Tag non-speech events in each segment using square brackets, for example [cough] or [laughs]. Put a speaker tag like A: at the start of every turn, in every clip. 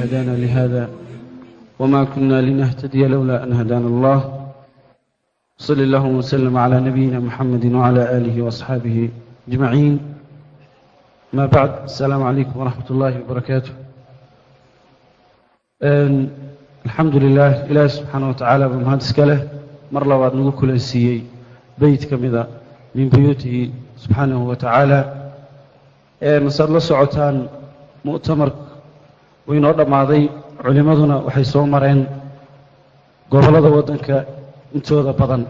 A: هدانا لهذا وما كنا لنهتدي لولا أن هدانا الله صلى الله وسلم على نبينا محمد وعلى آله وأصحابه أجمعين ما بعد السلام عليكم ورحمة الله وبركاته الحمد لله إلهي سبحانه وتعالى بمهندس كله mar labaad nagu kulansiiyey beyt ka mida min buyuutihi subxaanahu wa tacaala masaad la socotaan mu'tamarku wuu inoo dhammaaday culimmaduna waxay soo mareen gobollada waddanka intooda badan.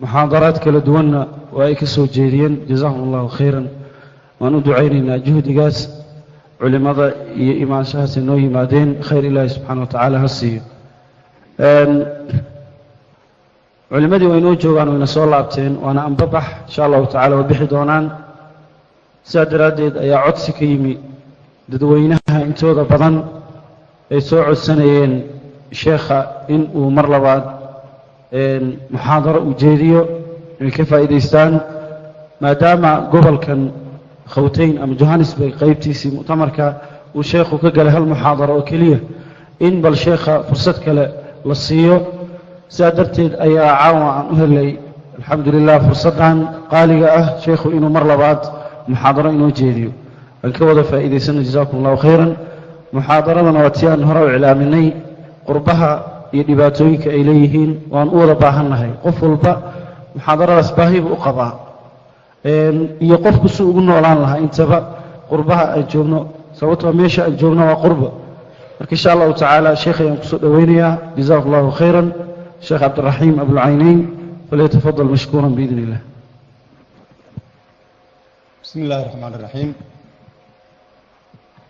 A: Muxaadaraad kala duwanna waa ay ka soo jeediyeen jazaahum allahu khayran. Waan u ducaynaynaa juhdigaas culimmada iyo imaanshahaas inoo yimaadeen khayr ilaahi subxaana wa tacaala ha siiyo. Culimmadii waa inoo joogaan wayna soo laabteen waana anbabax insha allahu tacala waa bixi doonaan. Sidaa daraaddeed ayaa codsi ka yimi dadweynaha intooda badan ay soo codsanayeen sheekha in uu mar labaad muxaadaro uu jeediyo inay ka faa'iidaystaan maadaama gobolkan khawtayn ama johannesburg qaybtiisii muctamarka uu sheekhu ka galay hal muxaadaro oo keliya in bal sheekha fursad kale la siiyo. Sidaa darteed ayaa caawa aan u helay alxamdu lilah fursaddan qaaliga ah sheekhu inuu mar labaad muxaadaro inoo jeediyo aan ka wada faa'iidaysana jasakum allahu khayran. Muxaadaradana waa tii aan hore u iclaaminay. Qurbaha iyo dhibaatooyinka ay leeyihiin waan u wada baahannahay. Qof walba muxaadaradaas baahibu u qabaa. Iyo qofku suu ugu noolaan lahaa intaba qurbaha aan joogno. Sababtoo ah meesha aan joogno waa qurba. Marka insha allahu tacaala sheekhay aan ku soo dhowaynayaa jazaku allahu khayran. Sheekh cabdiraxiim abulcaynayn falyatafadal mashkuuran biidn illah
B: bismi illahi raxmaan raxiim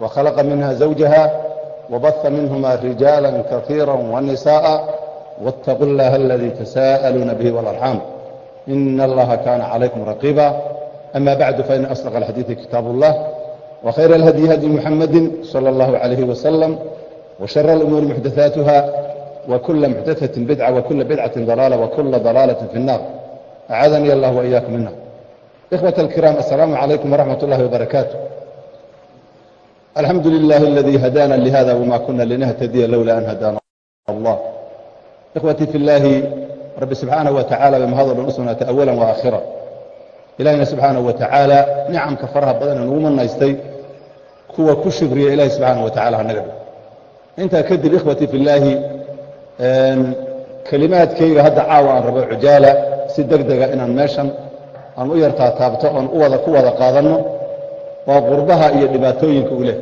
B: وخلق منها زوجها وبث منهما رجالا كثيرا ونساء واتقوا الله الذي تساءلون به والأرحام إن الله كان عليكم رقيبا أما بعد فإن أصدق الحديث كتاب الله وخير الهدي هدي محمد صلى الله عليه وسلم وشر الأمور محدثاتها وكل محدثة بدعة وكل بدعة ضلالة وكل ضلالة في النار أعاذني الله وإياكم منها إخوة الكرام السلام عليكم ورحمة الله وبركاته الحمد لله الذي هدانا لهذا وما كنا لنهتدي لولا أن هدانا الله إخوتي في الله رب سبحانه وتعالى بما هذا بنصنا أولا وآخرا إلهنا سبحانه وتعالى نعم كفرها بدنا نومنا يستي كوا كشكري إلهي سبحانه وتعالى هنقل انت كدب إخوتي في الله كلمات كيغا هذا عاوة عن ربع عجالة سيدك دقا ماشا أن أيرتا تابتا أن أوضا كوضا قاضنا waa qurbaha iyo dhibaatooyinka u leh.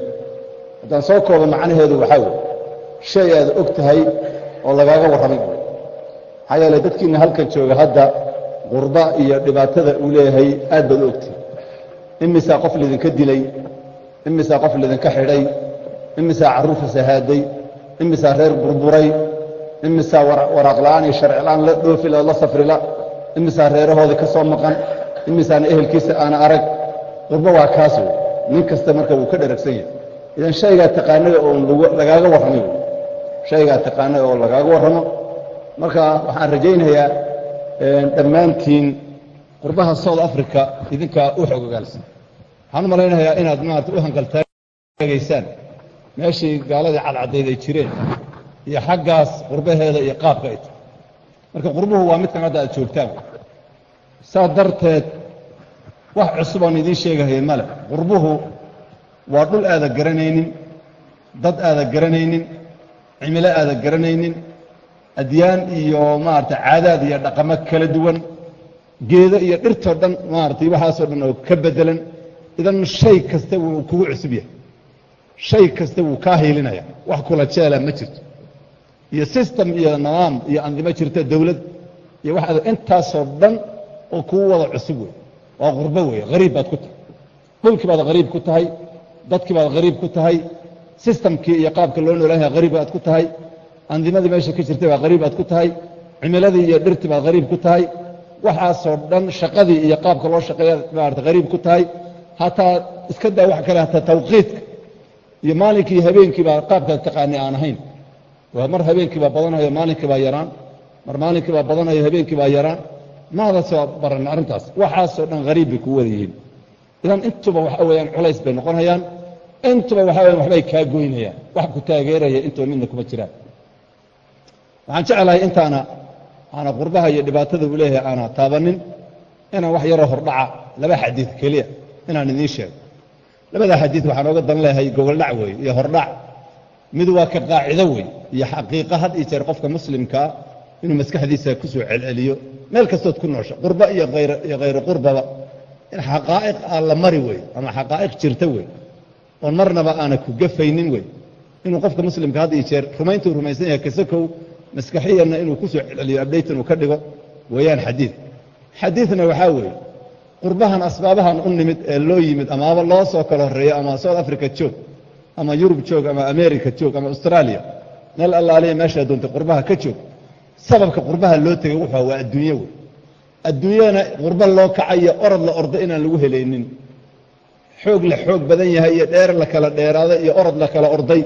B: Haddaan soo koobo macnaheedu waxaa wey shay aad og tahay oo lagaaga warramay maxaa yeele dadkiina halkan jooga hadda qurba iyo dhibaatada uu leeyahay aad baad u ogtahay imisaa qof lidinka dilay imisaa qof lidinka xidhay imisaa carruur fasahaaday imisaa reer burburay imisaa waraaq la'aan iyo sharci la'aan la dhoofila la safrila imisaa reerahoodii ka soo maqan imisaana ehelkiisa aana arag qurbo waa kaas wey nin kasta marka wuu ka dheragsan yahay. Idan shaygaa taqaanada oo lagaaga warramay wey shaygaa taqaanada oo lagaaga warramo. Marka waxaan rajaynayaa dhammaantiin qurbaha south africa idinkaa u xog ogaalsan. Waxaan u malaynayaa inaad maarata u hangaltaagaysaan meeshii gaaladii cadcaddayd ay jireen iyo xaggaas qurbaheeda iyo qaabka ay tahay. Marka qurbuhu waa midkan hadda aad joogtaan saa darteed wax cusub aan idiin sheegahaya male qurbuhu waa dhul aada garanaynin dad aada garanaynin cimilo aada garanaynin adyaan iyo maarata caadaad iyo dhaqamo kala duwan geedo iyo dhirtoo dhan maaratay waxaasoo dhan oo ka beddelan. Idan shay kasta wuu kugu cusub yahay. Shay kasta wuu kaa hiilinaya. Wax kula jeela ma jirto. Iyo system iyo nidaam iyo andimo jirta dawlad iyo waxaad intaasoo dhan oo kuu wada cusub wey waa qurbo wey hariib baad ku tahay. Dhulkii baad hariib ku tahay dadkii baad hariib ku tahay sistamkii iyo qaabka loo noolaanyaha hariib baad ku tahay andimadii meesha ka jirtay baa hariib baad ku tahay cimiladii iyo dhirtii baad hariib ku tahay waxaasoo dhan shaqadii iyo qaabka loo shaqeeya maarata hariib ku tahay hataa iska daa wax kale hataa tawqiidka iyo maalinkii iyo habeenkii baa qaabkaad taqaanay aan ahayn. Mar habeenkii baa badanayo maalinkii baa yaraan. Mar maalinkii baa badanayo habeenkii baa yaraan maada soo baran arrintaas? Waxaasoo dhan hariib bay ku wada yihiin. Idan intuba waxa weeyaan culays bay noqonayaan intuba waxa weyan waxbay kaa goynayaan. Wax ku taageeraya intuba midna kuma jiraan. Waxaan jeclahay intaana aana qurbaha iyo dhibaatada uu leeyahay aana taabanin inaan wax yaroo hordhaca laba xadiid keliya inaan idiin sheego. Labada xadiid waxaan ooga dan leeyahay gogoldhac weeye iyo hordhac mid waa ka qaacido wey iyo xaqiiqo had iyo jeer qofka muslimkaa inuu maskaxdiisa ku soo celceliyo meel kastood ku noosha qurba iyo iyo khayru qurbaba in xaqaa'iq aan la mari wey ama xaqaa'iq jirta wey oon marnaba aana ku gafaynin wey inuu qofka muslimka had iyo jeer rumayntuu rumaysan yahay kasakow maskaxiyanna inuu ku celceliyo abdaytan uu ka dhigo weeyaan xadiid. Xadiidna waxaa weeye qurbahan asbaabahan u nimid ee loo yimid amaaba loo soo kala horreeyo ama south africa joog ama yurub joog ama america joog ama australia. Meel allaaliya meeshaa doontay qurbaha ka joog sababka qurbaha loo tegay wuxuu waa adduunye wey adduunyana qurbo loo kacayo orod la ordo inaan lagu helaynin. Xoog la xoog badan yahay iyo dheer la kala dheeraaday iyo orod la kala orday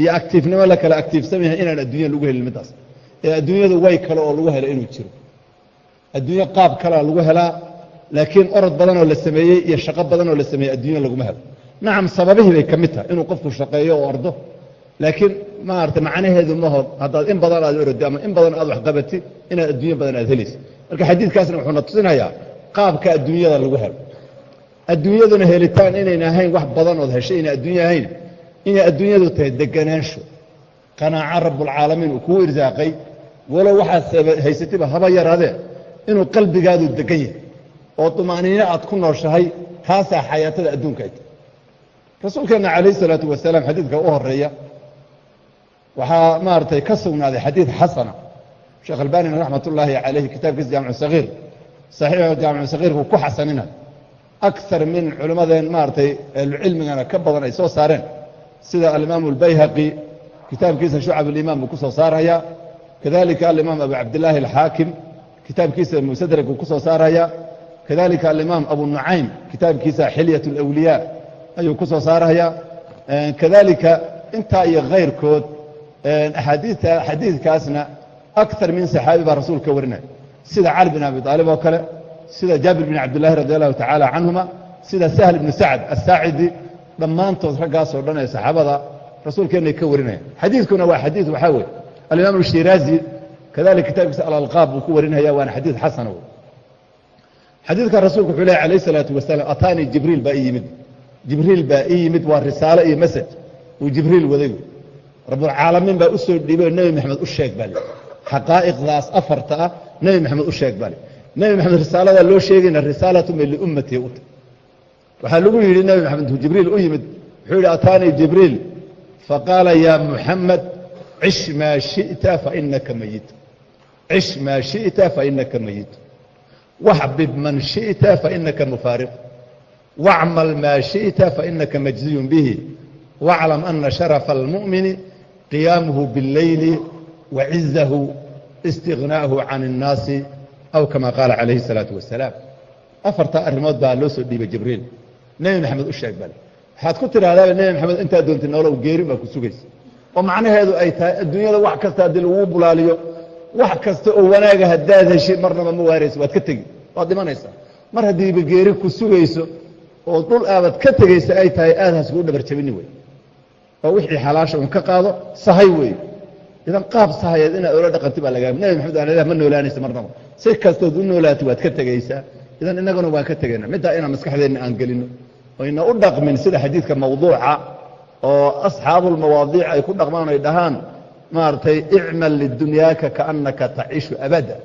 B: iyo actiifnimo la kala actiifsan yahay inaan adduunya lagu helin middaas. Ee adduunyadu way kale oo lagu helo inuu jiro. Adduunyo qaab kalea lagu helaa laakiin orod badanoo la sameeyey iyo shaqo badanoo la sameeyey adduunya laguma helo. Nacam sababihii bay ka mid tahay. Inuu qofku shaqeeyo oo ordo laakiin maarata macnaheedu maho haddaad in badan aad orodi ama in badan aad waxqabati inaad adduunyo badan aad helaysa marka xadiidkaasna wuxuuna tusinayaa qaabka adduunyada lagu helo. Adduunyaduna helitaan inayna ahayn wax badanood heshay inay adduunya ahayn. Inay adduunyadu tahay deganaansho. Qanaaco rabbulcaalamiin uu kuu irsaaqay walow waxaad haysatayba haba yaraadee inuu qalbigaadu degan yahay. Oo dumaaniino aad ku nooshahay taasaa xayaatada adduunka ay tahay. Rasuulkeenna calayh isalaatu wasalaam xadiidka u horreeya waxaa maaragtay ka sugnaaday xadiid xasana. Sheekh albanina raxmat ullaahi calayhi kitaabkiisa jaamicu sagiir saxiixu jaamicu sagiirku ku xasanina akar min culimmadeen maaragtay ahlucilmigana ka badan ay soo saareen. Sida alimaamu albayhaqi kitaabkiisa shucab alimaan buu ku soo saaraya. Kadalika alimaam abu cabdillaahi alxaakim kitaabkiisa musadrak buu ku soo saaraya. Kadalika alimaam abu nucaym kitaabkiisa xilyat alawliyaa ayuu ku soo saaraya. Kadalika intaa iyo kayrkood xadiidkaasna akar min saxaabi baa rasuul ka warinaya sida cali bin abi aalib oo kale sida jaabir bin cabdillahi radi allahu tacaala canhuma sida sahl ibnu sacd asaacidi dhammaantood raggaasoo dhan ee saxaabada rasuulkeennay ka warinaya xadiidkuna waa xadiid waxaa weye alimaam shiraazi kadalika kitaabkiisa alalqaab buu ku warinaya waana xadiid xasana wey xadiidkan rasuulku wuxuu lehy alayh isalaatu wasalaam ataanii jibriil baa ii yimid. Jibriil baa ii yimid waa risaalo iyo masaj uu jibriil waday. wey rabbulcaalamiin baa u dhiibay nebi maxamed u sheeg baa xaqaa'iqdaas afarta ah nebi maxamed u sheeg baa nebi maxamed risaaladaa loo sheegayna risaalatu ma liummatihi u. Tahy waxaa lagu yidhi nebi maxamed uu jibriil u yimid. Wuxuu yidhi ataanii jibriil. Faqaala yaa muxamed cish maa shi'ta fainaka mayit cish maa shi'ta fainaka mayit waxbib man shi'ta fainaka mufaariq. Wacmal maa shi'ta fainaka majziyun bihi. Waclam ana sharafa almu'mini qiyaamuhu biاlleyli wacizahu istiغnaahu can الnaasi aw kama qaala calayhi الsalaatu wasalaam afartaa arrimood baa loo soo dhiibay jibriil nebi maxamed u sheeg bale waxaad ku tidhahdaaba nebi maxamed intaad doontay noolow geerin baa ku sugaysa oo macnaheedu ay tahay adduunyada wax kasta haddii laguu bulaaliyo wax kasta oo wanaaga haddaad heshid marnaba ma waarayso waad ka tegi waad dhimanaysaa mar haddiiba geeri ku sugayso oo dhul aabad ka tegaysa ay tahay aadaas kuu dhabar jabini wey oo wixii xalaasha un ka qaado sahay wey idan qaab sahayeed inaad ola dhaqanti baa lagaa nabi maxamed allah ma noolaanaysa marnaba si kastood u noolaatay waad ka tegaysaa. Idan innaguna waan ka tegayna middaa inaan maskaxdeenna aan gelino ayna u dhaqmin sida xadiidka mawduuca oo asxaabulmawaadiic ay ku dhaqmaan ay dhahaan maaragtay icmal lidunyaaka kaannaka taciishu abada.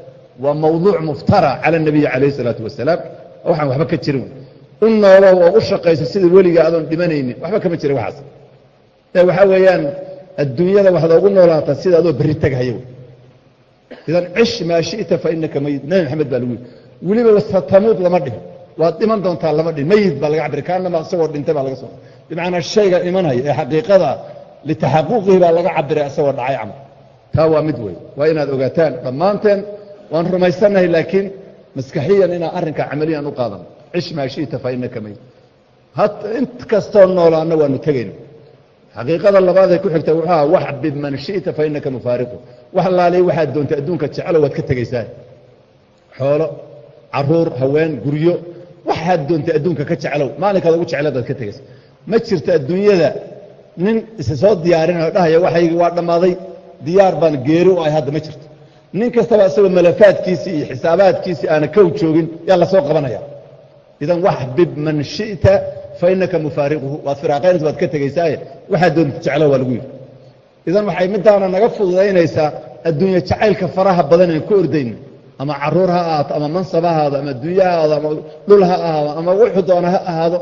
B: Waa mawduuc muftara cala anabiyi calayh isalaatu wasalaam. Waxaan waxba ka jirin. U noolow oo u shaqaysa sidii weligaa adoon dhimanaynin waxba kama jirin waxaas waxaa weeyaan adduunyada waxaad ogu noolaataa sida adoo berri teghayo idan cish maa shi'ta fainaka mayid nebi maxamed baa lagu yidhi weliba satamuud lama dhihin. Waad dhiman doontaa lama dhihin. Mayid baa laga cabiri kaanama isagoo dhintay baa laga soo bimacnaa shayga imanaya ee xaqiiqada litaxaquqihi baa laga cabiray isagoo dhacay camal. Taa waa mid wey waa inaad ogaataan dhammaanteen waan rumaysannahay laakiin maskaxiyan inaan arrinka camaliyan u qaadano cish maa shi'ta fa inaka mayd int kastoo noolaanna waanu tegayna xaqiiqada labaad ee ku xigta wuxuu aha waxbib man shi'ta fa inaka mufaariqu. Wax laaliya waxaad doontay adduunka jecelo waad ka tegaysaa xoolo carruur haween guryo waxaad doontay adduunka ka jeclow maalinkaad ugu jecleed waad ka tegaysa ma jirto adduunyada nin isa soo diyaarinayo dhahaya waxaygii waa dhammaaday diyaar baan geeri u ahay hadda ma jirto. Nin kastaba isagoo malafaadkiisii iyo xisaabaadkiisii aana kow joogin yaa la soo qabanaya idan waxbib man shi'ta fa inaka mufaariquhu waad firaaqaynaysa waad ka tegaysaaye waxaad doonta jeclo waa lagu yidhi. Idan waxay midaana naga fududaynaysaa adduunye jacaylka faraha badan aan ku ordayna ama carruur ha ahaato ama mansab ha ahaado ama adduunye ha ahaado ama dhul ha ahaado ama wuxuu doona ha ahaado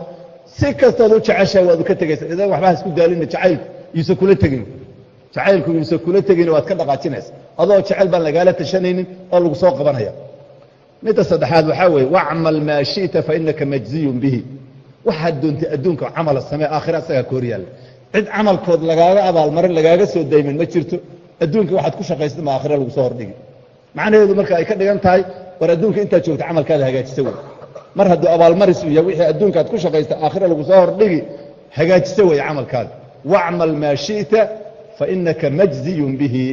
B: si kastood u jeceshaa waad ka tegaysa idan waxba ha isku daalina jacaylku yuusa kula tegin. Jacaylku yuusa kula tegin waad ka dhaqaajinaysa. Adoo jecel baan lagaala tashanaynin oo lagu soo qabanaya. Midda saddexaad waxaa weeye wacmal maa shi'ta fa inaka majziyun bihi waxaad doontay adduunka camala samee aakhira asagaa ka hor yaalla cid camalkood lagaaga abaalmarin lagaaga soo daymin ma jirto. Adduunka waxaad ku shaqaysta ma aakhira lagu soo hordhigi. Macnaheedu marka ay ka dhigan tahay war adduunka intaad joogta camalkaada hagaajisa wey. Mar hadduu abaalmaris u yahay wixii adduunka aad ku shaqaysta aakhira lagu soo hordhigi hagaajisa weeye camalkaada. Wacmal maa shi'ta fa inaka majziyun bihi.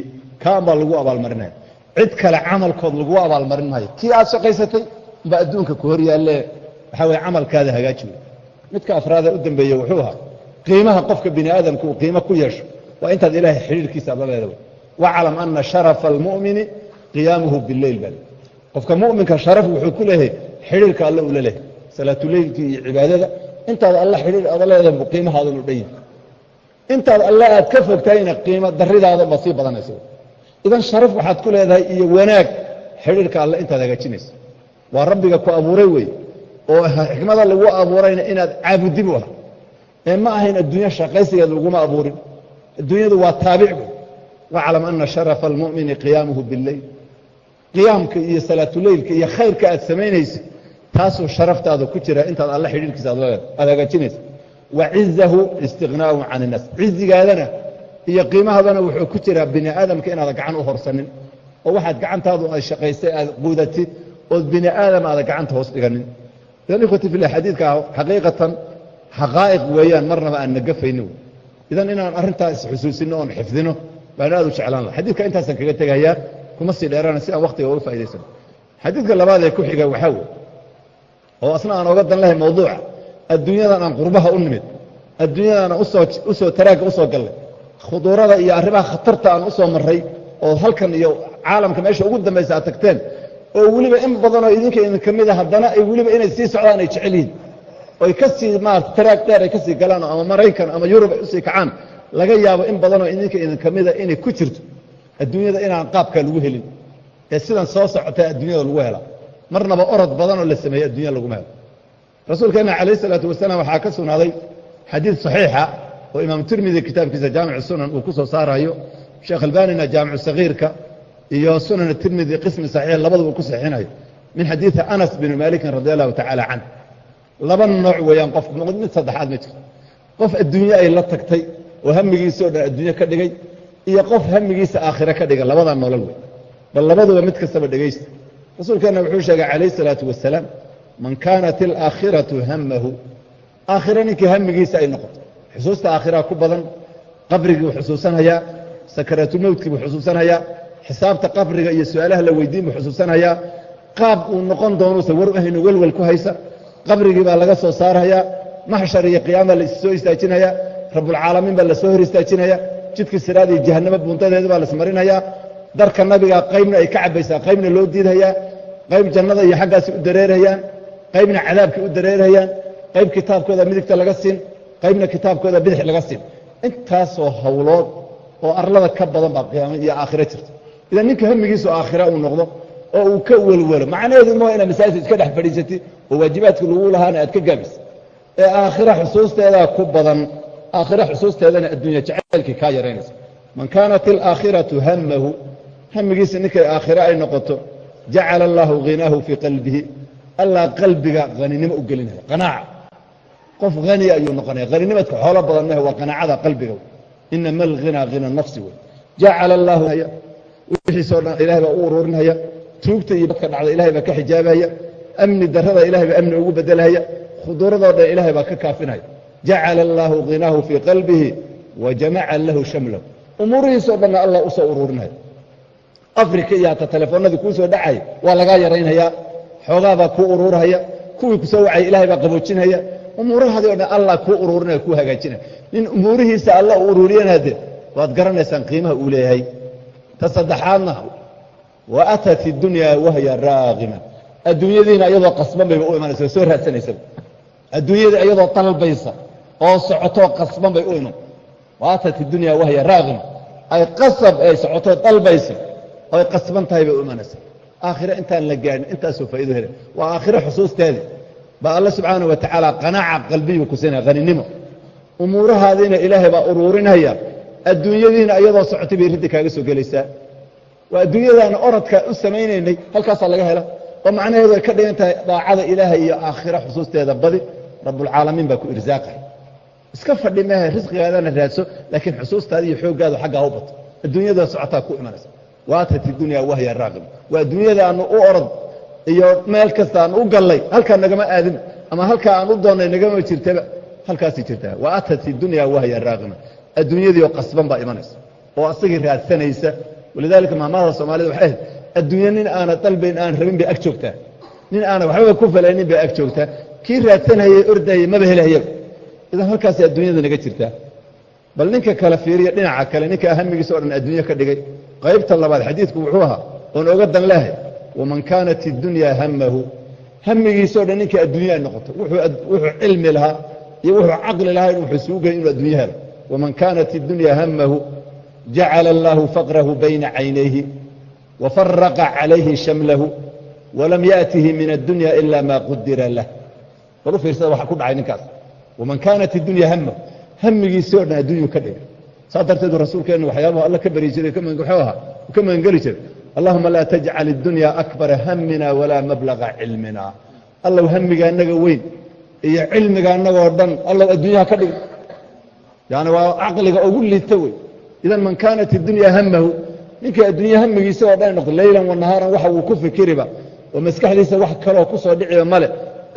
B: Kaan baa lagu abaalmarinaya cid kale camalkood lagu abaalmarin maayo. Kii aad shaqaysatay baa adduunka ku hor yaalle waxaa weye camalkaada hagaaji wey midka afraada u dambeeye wuxuu ahaa qiimaha qofka bini aadamka uu qiimo ku yeesho waa intaad ilaahay xidhiirkiisa la leeda waclam ana sharafa almu'mini qiyaamuhu bileyl bal qofka mu'minka sharaf wuxuu ku leeyahay xidhiirka alle ula leehay salaatuleylkii iyo cibaadada intaad alla xidhiir ada leedahay bu qiimahaadan u dhan yahay intaad alle aad ka fogtahayna qiimo daridaada ba sii badanaysa idan sharaf waxaad ku leedahay iyo wanaag xidhiirka alle intaad hagaajinaysa waa rabbiga ku abuuray wey oo xikmada lagu abuurayna inaad caabudib u ah. Ee ma ahayn adduunyo shaqaysigeed laguma abuurin. Adduunyadu waa taabic wey waclam ana sharafa almu'mini qiyaamuhu bileyl qiyaamka iyo salaatuleylka iyo khayrka aad samaynaysa taasuu sharaftaada ku jira intaad alle xidhiirkiisa aad hagaajinaysa wa cizahu istiqnaa'u can innaas cizigaadana iyo qiimahadana wuxuu ku jiraa bini aadamka inaada gacan u horsanin. Oo waxaad gacantaadu ay shaqaysay aad quudatid ood bini aadam aada gacanta hoos dhiganin ikhwati fillah xadiidka xaqiiqatan xaqaa'iq weeyaan marnaba aan nagafayni wey idan inaan arrintaa isxusuusino oon xifdino baan aad u jeclaan laha xadiidka intaasaan kaga tegayaa kuma sii dheerana si aan waktiga uga faa'idaysano xadiidka labaad ee ku xiga waxaa wey oo asna aan oga dan lahay mawduuca adduunyadan aan qurbaha u nimid adduunyadan aan u soo taraagga u soo gallay khuduurada iyo arrimaha khatarta aan u soo marray oo halkan iyo caalamka meesha ugu dambaysa aad tagteen oo weliba in badanoo idinka idin ka mid a haddana ay weliba inay sii socdaan ay jecel yihiin oy ka sii maarata taraag dheer ay ka sii galaan ama maraykan ama yurub ay u sii kacaan laga yaabo in badanoo idinka idin ka mida inay ku jirto adduunyada inaan qaabkaa lagu helin. Ee sidan soo socota adduunyada lagu helaa marnaba orod badanoo la sameeyey adduunya laguma helo. Rasuulkeena calayh isalaatu wasalaam waxaa ka sugnaaday xadiid saxiixa oo imaam tirmidi kitaabkiisa jaamicu sunan uu ku soo saarayo sheekh albanina jaamicu sagiirka iyo sunan tirmidi qismi saxiix labaduba ku saxiixinayo min xadiidi anas bini maalikin radi allahu tacaala canh laba nooc weeyaan qof mid saddexaad ma jirto qof adduunye ay la tagtay oo hamigiisa o dhan adduunye ka dhigay iyo qof hamigiisa aakhire ka dhiga labadaa nolol wey bal labaduba mid kastaba dhegaysta. Rasuulkeenna wuxuu sheegay calayh isalaatu wasalaam man kaanat alaakhiratu hamahu aakhire ninkii hamigiisa ay noqoto xusuusta aakhiraa ku badan qabrigii buu xusuusanayaa sakaraatulmowtkii buu xusuusanayaa xisaabta qabriga iyo su'aalaha la weydiin buu xusuusanayaa. Qaab uu noqon doonuusa war u ahayno welwel ku haysa. Qabrigii baa laga soo saarayaa. Maxshar iyo qiyaama la issoo istaajinayaa rabbulcaalamiin baa la soo hor istaajinaya. Jidka siraad iyo jahannamo buuntadeeda baa lasmarinayaa darka nabiga qaybna ay ka cabaysaa qaybna loo diidhayaa qayb jannada iyo xaggaasi u dareerayaan. Qaybna cadaabkay u dareerayaan. Qayb kitaabkooda midigta laga siin. Qaybna kitaabkooda bidix laga siin. Intaasoo hawlood oo arlada ka badan baa qiyaama iyo aakhiro jirta idan ninka hamigiisu aakhira uu noqdo oo uu ka welwelo macnaheedu ma inaad masaajid iska dhex fadhiisatid oo waajibaadka lagu lahaana aad ka gaabis. Ee aakhira xusuusteedaa ku badan aakhira xusuusteedana adduunya jacaylkii kaa yaraynaysa. Man kaanat alaakhiratu hamahu hamigiisa ninkay aakhira ay noqoto jacala allahu ghinaahu fii qalbihi allah qalbiga haninimo u gelinaya qanaaca. Qof haniya ayuu noqonaya. Haninimadka xoolo badan mah waa qanaacada qalbiga. Inama alghinaa hina nafsi wey jacala allaahu wixiisoo dhan ilahay baa u ururinaya. Tuugta iyo badka dhacda ilahay baa ka xijaabaya. Amni darada ilahay baa amni ugu bedelhaya khuduuradoo dhan ilahay baa ka kaafinaya. Jacala allaahu ghinaahu fii qalbihi wa jamaca lahu shamlahu. Umuurihiisoo dhanna allah u soo ururinaya. Afrika iyo hata telefoonadii kuu soo dhacaya waa lagaa yaraynhayaa xoogaabaa kuu ururhaya kuwii ku soo wacaya ilahay baa qaboojinhaya umuurahaadii o dhan allah kuu ururinaya kuu hagaajinaya. Nin umuurihiisa alla u ururiyana de waad garanaysaan qiimaha uu leeyahay ta saddexaadna. Wa atat idunyaa wahya raaqima adduunyadiina iyadoo qasban bayba u imanaysa oo soo raadsanaysaba adduunyadii iyadoo dalbaysa oo socotoo qasban bay u iman. Wa atat idunyaa wahya raaqima ay qasab ay socotoo dalbaysa oo qasban tahay bay u imanaysa. Aakhire intaan la gaadhin intaasoo faa'ido hele waa aakhire xusuusteedii baa alla subxaanah wa tacaala qanaaca qalbiyu ku siinaya haninimo umuurahaadiina ilaahay baa uruurinaya adduunyadiina iyadoo socotay bay ridda kaaga soo gelaysaa. Waa adduunyadaana orodka u samaynaynay halkaasaa laga hela oo macnaheedu ay ka dhigan tahay daacada ilaahay iyo aakhira xusuusteeda badi rabbulcaalamiin baa ku irsaaqay. Iska fadhi maaha risqigaadana raadso laakiin xusuustaada iyo xooggaadu xaggaa u bato. Socotaa ku imanaysa. Waatat idunyaa wahya raaqib. Waa adduunyada aanu u orod iyo meel kasta aan u gallay halkaa nagama aadin ama halkaa aan u doonnay nagama jirtaba halkaasay jirtaa. Wa atat idunyaa wahya raaqima adduunyadii oo qasban baa imanaysa oo asagii raadsanaysa. Walidaalika maamahda soomaalida waxay ahayd adduunye nin aana dalbayn aan rabin bay ag joogtaa. Nin aana waxbaba ku falaynin bay ag joogtaa. Kii raadsanhayey ordayey maba helahaya idan halkaasay adduunyada naga jirtaa. Bal ninka kale fiiriya dhinaca kale ninka ahamigiisa o dhan adduunye ka dhigay. Qaybta labaad xadiidku wuxuu ahaa oon oga dan waman kaanat idunyaa hamahu hamigiisao dhan ninka adduunye ay noqoto wuxuu cilmi lahaa iyo wuxuu caqli lahaa in wuxuu inuu adduunye helo waman kaanat idunyaa hamahu jacala allaahu faqrahu bayna caynayhi wafaraqa calayhi shamlahu walam yaأtihi min addunya ila ma qudira lah bal u fiirsada waxa ku dhacay ninkaas waman kaanat idunyaa hamahu hamigiisii o dhan addunyuu ka dhigay saa darteedu rasuulkeennu waxyaabahu alla ka bari jiray wuxuu ahaa ka magangeli jiray allahuma laa tajcal iddunya akbara hamina walaa mablaga cilmina allow hamiga annaga weyn iyo cilmiga annagoo dhan allow adduunyaha ka dhig yani waa caqliga ugu liita wey. Idan man kaanat idunyaa hamahu ninkii adduunya hamigiisa oo dhan noqdo leylan wanahaaran waxa uu ku fikiriba oo maskaxdiisa wax kaloo ku soo dhiciba male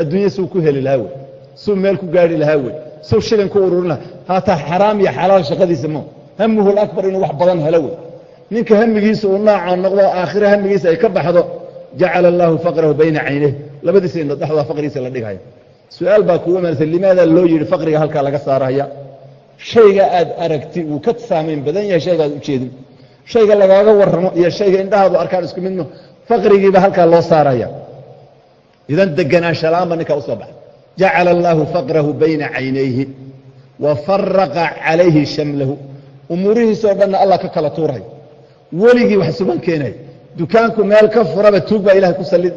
B: adduunya suu ku heli lahaa wey. Suu meel ku gaari lahaa wey. Suu shilin ku ururin lahaa. Haataa xaraam iyo xalaal shaqadiisa mo hamuhu lakbar inuu wax badan helo wey. Ninka hamigiisa uu naacoo noqdo aakhire hamigiisa ay ka baxdo jacala allaahu faqrahu bayna caynayh labadiisa indhood dhexdooda faqrigiisa la dhigaya su'aal baa kugu imanaysa limaada loo yidhi faqriga halkaa laga saaraya shayga aad aragti wuu ka saamayn badan yahay shaygaad ujeedin shayga lagaaga warramo iyo shayga indhahaadu arkaan isku midno faqrigiiba halkaa loo saaraya. Idan deganaansha la'aanba ninkaa u soo baxay. Jacala allaahu faqrahu bayna caynayhi wa faraqa calayhi shamlahu. Umuurihiisoo dhanna allah ka kala tuurayo weligii wax suban keenay. Dukaanku meel ka furaba tuug baa ilahay ku sallid.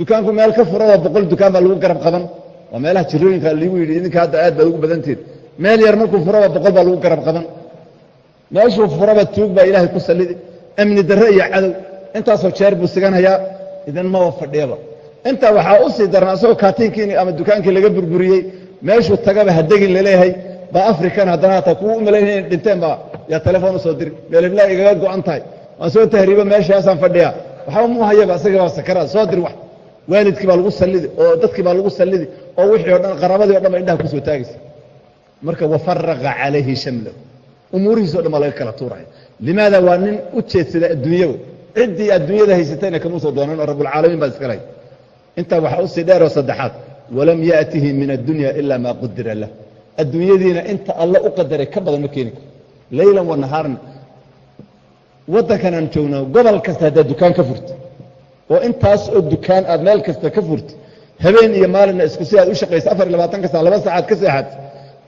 B: Dukaanku meel ka furaba boqol dukaan baa lagu garab qaban. Waa meelaha jirooyinka ligu yidhi idinka hadda aad baad ugu badantihin meel yar markuu furaba boqol baa lagu garab qaban meeshuu furaba tuug baa ilaahay ku sallidi. Amni darre iyo cadow. Intaasoo jeer buu siganhayaa idan maba fadhiyaba intaa waxaa u sii daran asagoo kaatiinkii ama dukaankii laga burburiyey. Meeshuu tagaba hadegin la leeyahay baa afrikan haddana hataa kuwa u malaynaya in dhinteen baa. Yaa telefoon u soo diri. Meelibla igaga go-an tahay. Waan soo tahriibo meeshaasaan fadhiyaa. Waxba mu hayaba asaga baa sakaraad. Soo dir wax. Waalidkii baa lagu sallidi. Oo dadkii baa lagu sallidi. Oo wixii o dhan qarabadii o dhan ba indhaha ku soo taagaysa marka wafaraqa calayhi shamlahu umuurihiis o dhan baa laga kala tuuraya. Limaada waa nin u jeedsada adduunyago ciddii adduunyada haysatayna kama soo doonan oo rabbulcaalamiin baa iska intaa waxaa u sii dheeroo saddexaad walam yaأtihi min addunya ila ma qudira lah. Adduunyadiina inta alle u qadaray ka badan ma keeni karo. Leylan wa nahaarna. Waddankan aan joogno gobol kasta haddaad dukaan ka furta oo intaas oo dukaan aad meel kasta ka furta habeen iyo maalinna isku si aad u shaqaysa afar iyo labaatan kasta laba saacaad ka seexat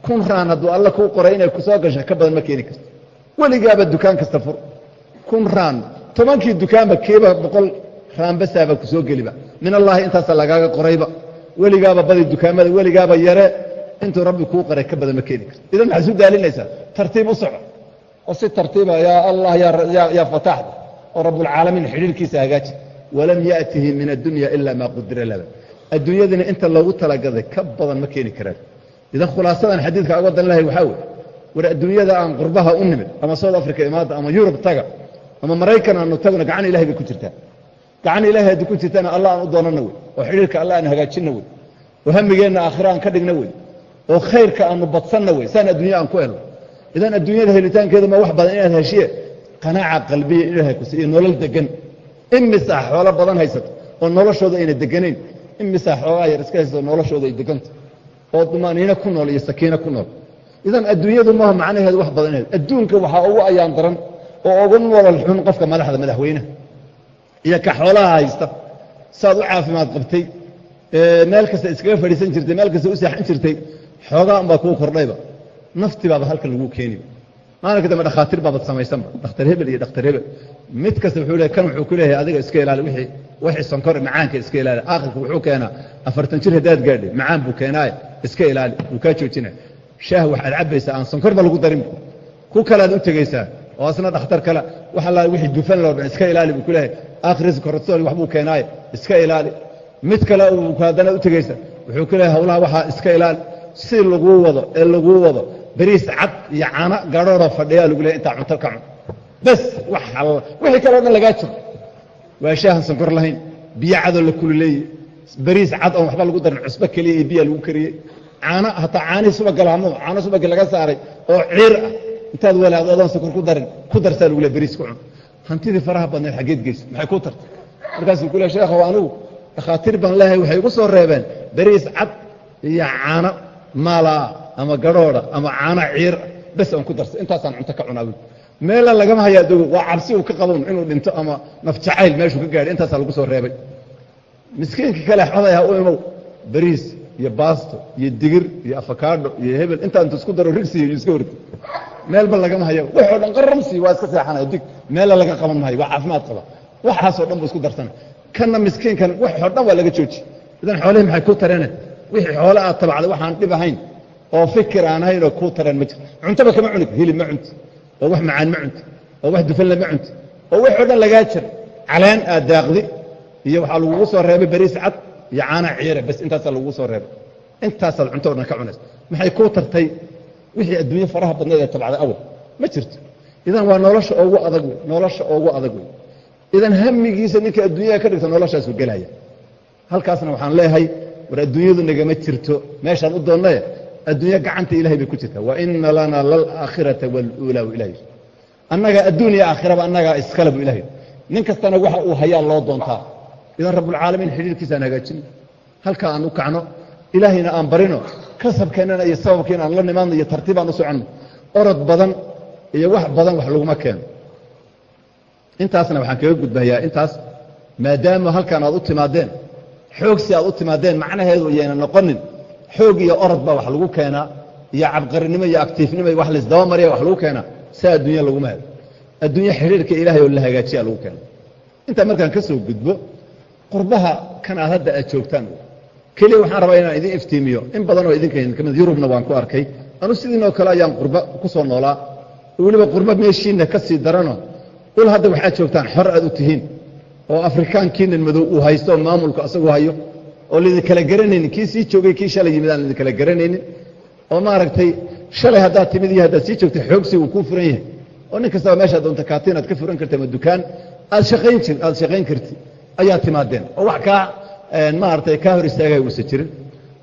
B: kun raan hadduu alle kuu qoray inay ku soo gasho ka badan ma keeni karto. Weligaaba dukaan kasta fur. Kun raan. Tobankii dukaanba kiiba boqol raanbasaaba ku geliba. Min allahi intaasa lagaaga qorayba. Weligaaba badi dukaamada weligaaba yare. Intuu rabbi kuu qoray ka badan ma keeni karto. Idan maxaad isu daalinaysaa tartiib u oo si tartiiba yaa allah yaa fataaxda oo rabbulcaalamiin xidhiirkiisa hagaaji walam yaأtihi min addunya ila ma qudira laba adduunyadina inta loogu talagaday ka badan ma keeni karaan idan khulaasadan xadiidka oga dan lahay waxaa wey war adduunyada aan qurbaha u nimid ama south africa imaada ama yurub taga ama maraykan aanu tagno gacan ilahay bay ku jirtaa gacan ilahay haddii ku jirtana allah aan u doonana wey oo xidhiirka allah aan hagaajinna wey oo hamigeenna aakhira aan ka dhigna wey oo khayrka aanu badsanna wey saan adduunya aan ku helno idan adduunyada helitaankeeda ma wax badan inaad heshiye? Qanaaca qalbiya ilahay ku siiyo nolol degan imisaa xoolo badan haysato oo noloshooda ayna deganayn imisaa xoogaa yar iska haysato noloshooda ay deganta oo dumaaniino ku nool iyo sakiino ku nool. Idan adduunyadu maaha macnaheedu wax badan adduunka waxaa ugu ayaan daran oo ugu nolol xun qofka madaxda madaxweynaha iyo ka xoolaha haysta. Saad u caafimaad qabtay meel kasta iskaga fadhiisan jirtay meel kasta u seexan jirtay xoogaa unbaa kuu kordhayba. Nafti halkan lagu keeni maalinka dambe dhakhaatiir baabad samaysanba dhakhtar hebel iyo dhakhtar hebel. Mid kasta wuxuu leeyahay kan wuxuu ku leeyahay adiga iska ilaali wixii wixii sonkor macaanka iska ilaali. Aakhirka wuxuu keenaa afartan jir haddaad gaadhay macaan buu keenaaye iska ilaali wuu kaa joojinaya shaah waxaad cabbaysaa aan sonkorba lagu darin ku kalead u tegaysaa oo asna dhakhtar kale wax alla wixii dufan loo dhan iska ilaali buu ku leeyahay. Akhris kortisol waxbuu keenaaye iska ilaali. Mid kale haddana u tegaysa wuxuu ku leeyahay waxaa iska ilaali. Si laguu wado ee laguu wado beriis cad iyo cano gadhooroo fadhiyaa lagu leeyahy intaa cunto ka cun. Wax wixii kaleo dhan lagaa jiro waa shaahan sonkor lahayn biyo cadoo la kululeeyey beriis cad oon waxba lagu darin cusbo keliya iyo biya lagu kariyey caano hataa caanihii subaga lahamo caano subagii laga saaray oo ciir ah. Intaad walaado adoon sonkor ku darin ku darsaa lagu leey beriis ku cun. Hantidii faraha badneed xaggeed geysa maxay ku tartay? Markaasuu ku leey sheekhow anigu dhakhaatiir baan leeyahay waxay igu soo reebeen. Beriis cad iyo caano maalaa ama gadhoodha ama caano ciir bes aan ku darsa. Intaasaan cunto ka cunaa meela lagama hayaa dogo waa cabsi uu ka qaban inuu dhinto ama nafjacayl meeshuu ka gaadhay intaasaa lagu soo reebay. Miskiinkii kale xoday ha u imow beriis iyo baasto iyo digir iyo afakaadho iyo hebel intaa intu isku daro rigsiyo iyo iska horti meelba lagama hayo waxoo dhan qaramsi waa iska seexanaya dig. Meela laga qaban maayo waa caafimaad qaba. Waxaasoo dhan buu isku darsana kanna miskiinkan waxoo dhan waa laga jooji. Idan xoolihii maxay ku tareene wixii xoole aad tabacday waxaan dhib ahayn oo fikir aan ahayn oo kuu tareen ma jiro cuntaba kama cuni hilib ma cunti oo wax macaan ma cunti oo wax dufanle ma cunti oo waxoo dhan lagaa jira caleen aad daaqdi iyo waxaa lagugu soo reebay beriis cad iyo caana ciire bes intaasaa lagugu soo reebay. Intaasaad cunto o dhan ka cunaysa maxay kuu tartay? Wixii adduunye faraha badneed ee tabcday awal. Ma jirto. Idan waa nolosha ugu adag wey nolosha ugu adag wey idan hamigiisa ninka adduunyada ka dhigta noloshaasuu gelaya. Halkaasna waxaan leeyahay war adduunyadu nagama jirto. Meeshaan u doonnaye adduunye gacanta ilahay bay ku jirtaa wa ina lana lalaakhirata waluulaa bu ilahay annaga adduun iyo aakhiraba annagaa iskale bu ilahay nin kastana waxa uu hayaa loo doontaa. Idan rabbulcaalamiin xidhiirkiisaan hagaajino halka aan u kacno ilaahayna aan barino kasabkeennana iyo sababkeena aan la nimaadno iyo tartiibaan u soconno orod badan iyo wax badan wax laguma keeno. Intaasna waxaan kaga gudbayaa intaas maadaama halkan aad u timaadeen xoog si aad u timaadeen macnaheedu iyayna noqonin xoog iyo orod baa wax lagu keenaa iyo cabqarinimo iyo aktiifnimo iyo wax laisdaba mariya wax lagu keenaa saa adduunya laguma helo adduunye xidhiirka ilaahay oo la hagaajiya lagu keena. Intaa markaan ka soo gudbo qurbaha kan aad hadda aad joogtaan keliya waxaan rabaa inaan idin iftiimiyo. In badan oo idinka ka mid yurubna waan ku arkay. Anu sidiinoo kale ayaan qurba ku soo noolaa. Weliba qurba meeshiinna ka sii darano. Ul hadda waxaad joogtaan xor aad u tihiin. Oo afrikaankiinan madow uu haysto oo maamulku asagu hayo oo laydin kala kii sii joogay kii shalay yimid aan laydin garanaynin oo maaragtay shalay haddaad timid iyo haddaad sii joogtay xoogsi uu kuu furan yahay. Oo nin kastaba meeshaad doonta kaatiin aad ka furan karta ama dukaan aad shaqayn jir aad shaqayn karti ayaa timaadeen. Oo wax kaa maaragtay kaa hor istaagaya uusan jirin.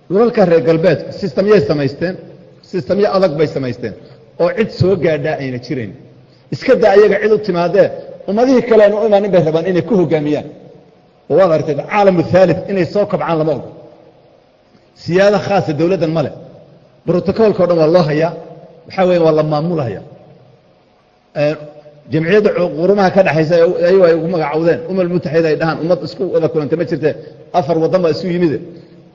B: Dhulalka reer galbeedka sistamyay samaysteen sistamyo adag bay samaysteen. Oo cid soo gaadhaa ayna jirayn. Iska daa ayaga cid u timaadee ummadihii kalean u imaanin bay rabaan inay ku hogaamiyaan oo waad aragtay caalamu haalid inay soo kobcaan lama ogo. Siyaado khaasa dowladdan male brotocoolka o dhan waa loo hayaa. Waxaa weya waa la maamulahaya jamciyadda qurumaha ka dhexaysa ayagu ay ugu magacowdeen mutaxida ay dhahaan ummad isku wada kulanta ma jirte. Afar waddan baa isu yimide.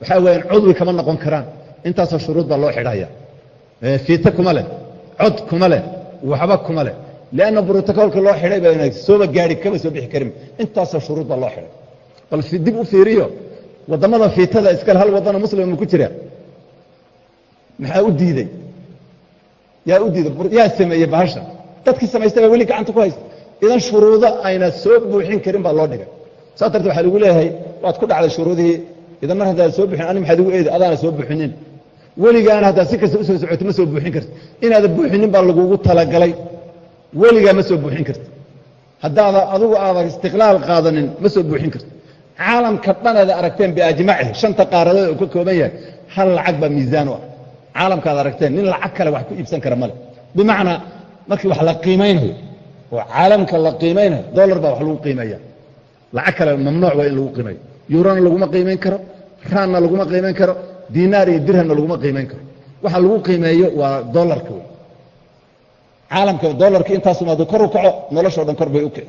B: Waxaa weeyaan codwi kama noqon karaan. Intaasoo shuruud baa loo xidhaya. Fiita kuma leh. Cod kuma leh. Waxba kuma leh. Lanna brotocoolka loo xidhay ba sooba gaari kama soo bixi karin. Intaasoo shuruud baa loo xidhay bal dib u fiiriyo waddamada fiitada iskale hal waddana muslima ma ku jira. Maxaa u diidey yaa u diiday yaa sameeyey bahasha. Dadkii samaystay baa weli gacanta ku haysta. Idan shuruudo ayna soo buuxin karin baa loo dhigay. Saas darteed waxaa lagu leeyahay waad ku dhacday shuruudihii idan mar haddaad soo buxin ani maxaad igu eedi adaana soo buxinin weligaana haddaad si kasta u soo socoto ma soo buuxin karti inaadan buuxinin baa lagugu talagalay. Weligaa ma soo buuxin karti haddaada adugu aadan istiqlaal qaadanin ma soo buuxin karti caalamka dhanaada aragteen biajmacihi shanta qaaradood uu ka kooban yahay hal lacag baa miisaan u ah. Caalamkaad aragteen nin lacag kale wax ku iibsan kara male bimacnaa markii wax la qiimaynayo oo caalamka la qiimaynayo dollar baa wax lagu qiimeeya lacag kale mamnuuc waa in lagu qiimeeyo. Yurona laguma qiimayn karo raanna laguma qiimayn karo dinaar iyo dirhamna laguma qiimayn karo. Waxa lagu qiimeeyo waa dollarka wey caalamka dollarka intaasuma hadduu kor u kaco noloshoo dhan kor bay u kici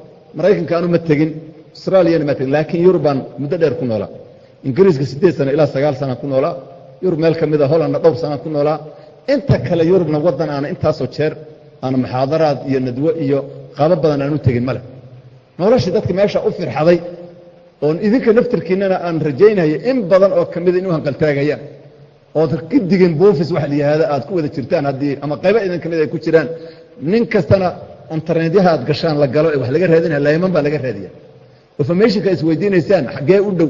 B: maraykanka aanu ma tegin australiyana ma tegin laakiin yurubaan muddo dheer ku noolaa. Ingiriiska siddeed sano ilaa sagaal sana ku noolaa. Yurub meel ka mida hollandna dhowr sana ku noolaa. Inta kale yurubna waddan aana intaasoo jeer aana muxaadaraad iyo nadwo iyo qabo badan aanu tegin male noloshii dadka meesha u firxaday oon idinka naftirkiinana aan rajaynayo in badan oo kamida inu hanqaltaagayaan ood gidigin buufis waxa la yihahda aad ku wada jirtaan haddii ama qaybo idin ka mid ay ku jiraan. Nin kastana internetyaha aad gashaan la galo ee wax laga raadinaya layman baa laga raadiya. Informationka is weydiinaysaan xaggee u dhow.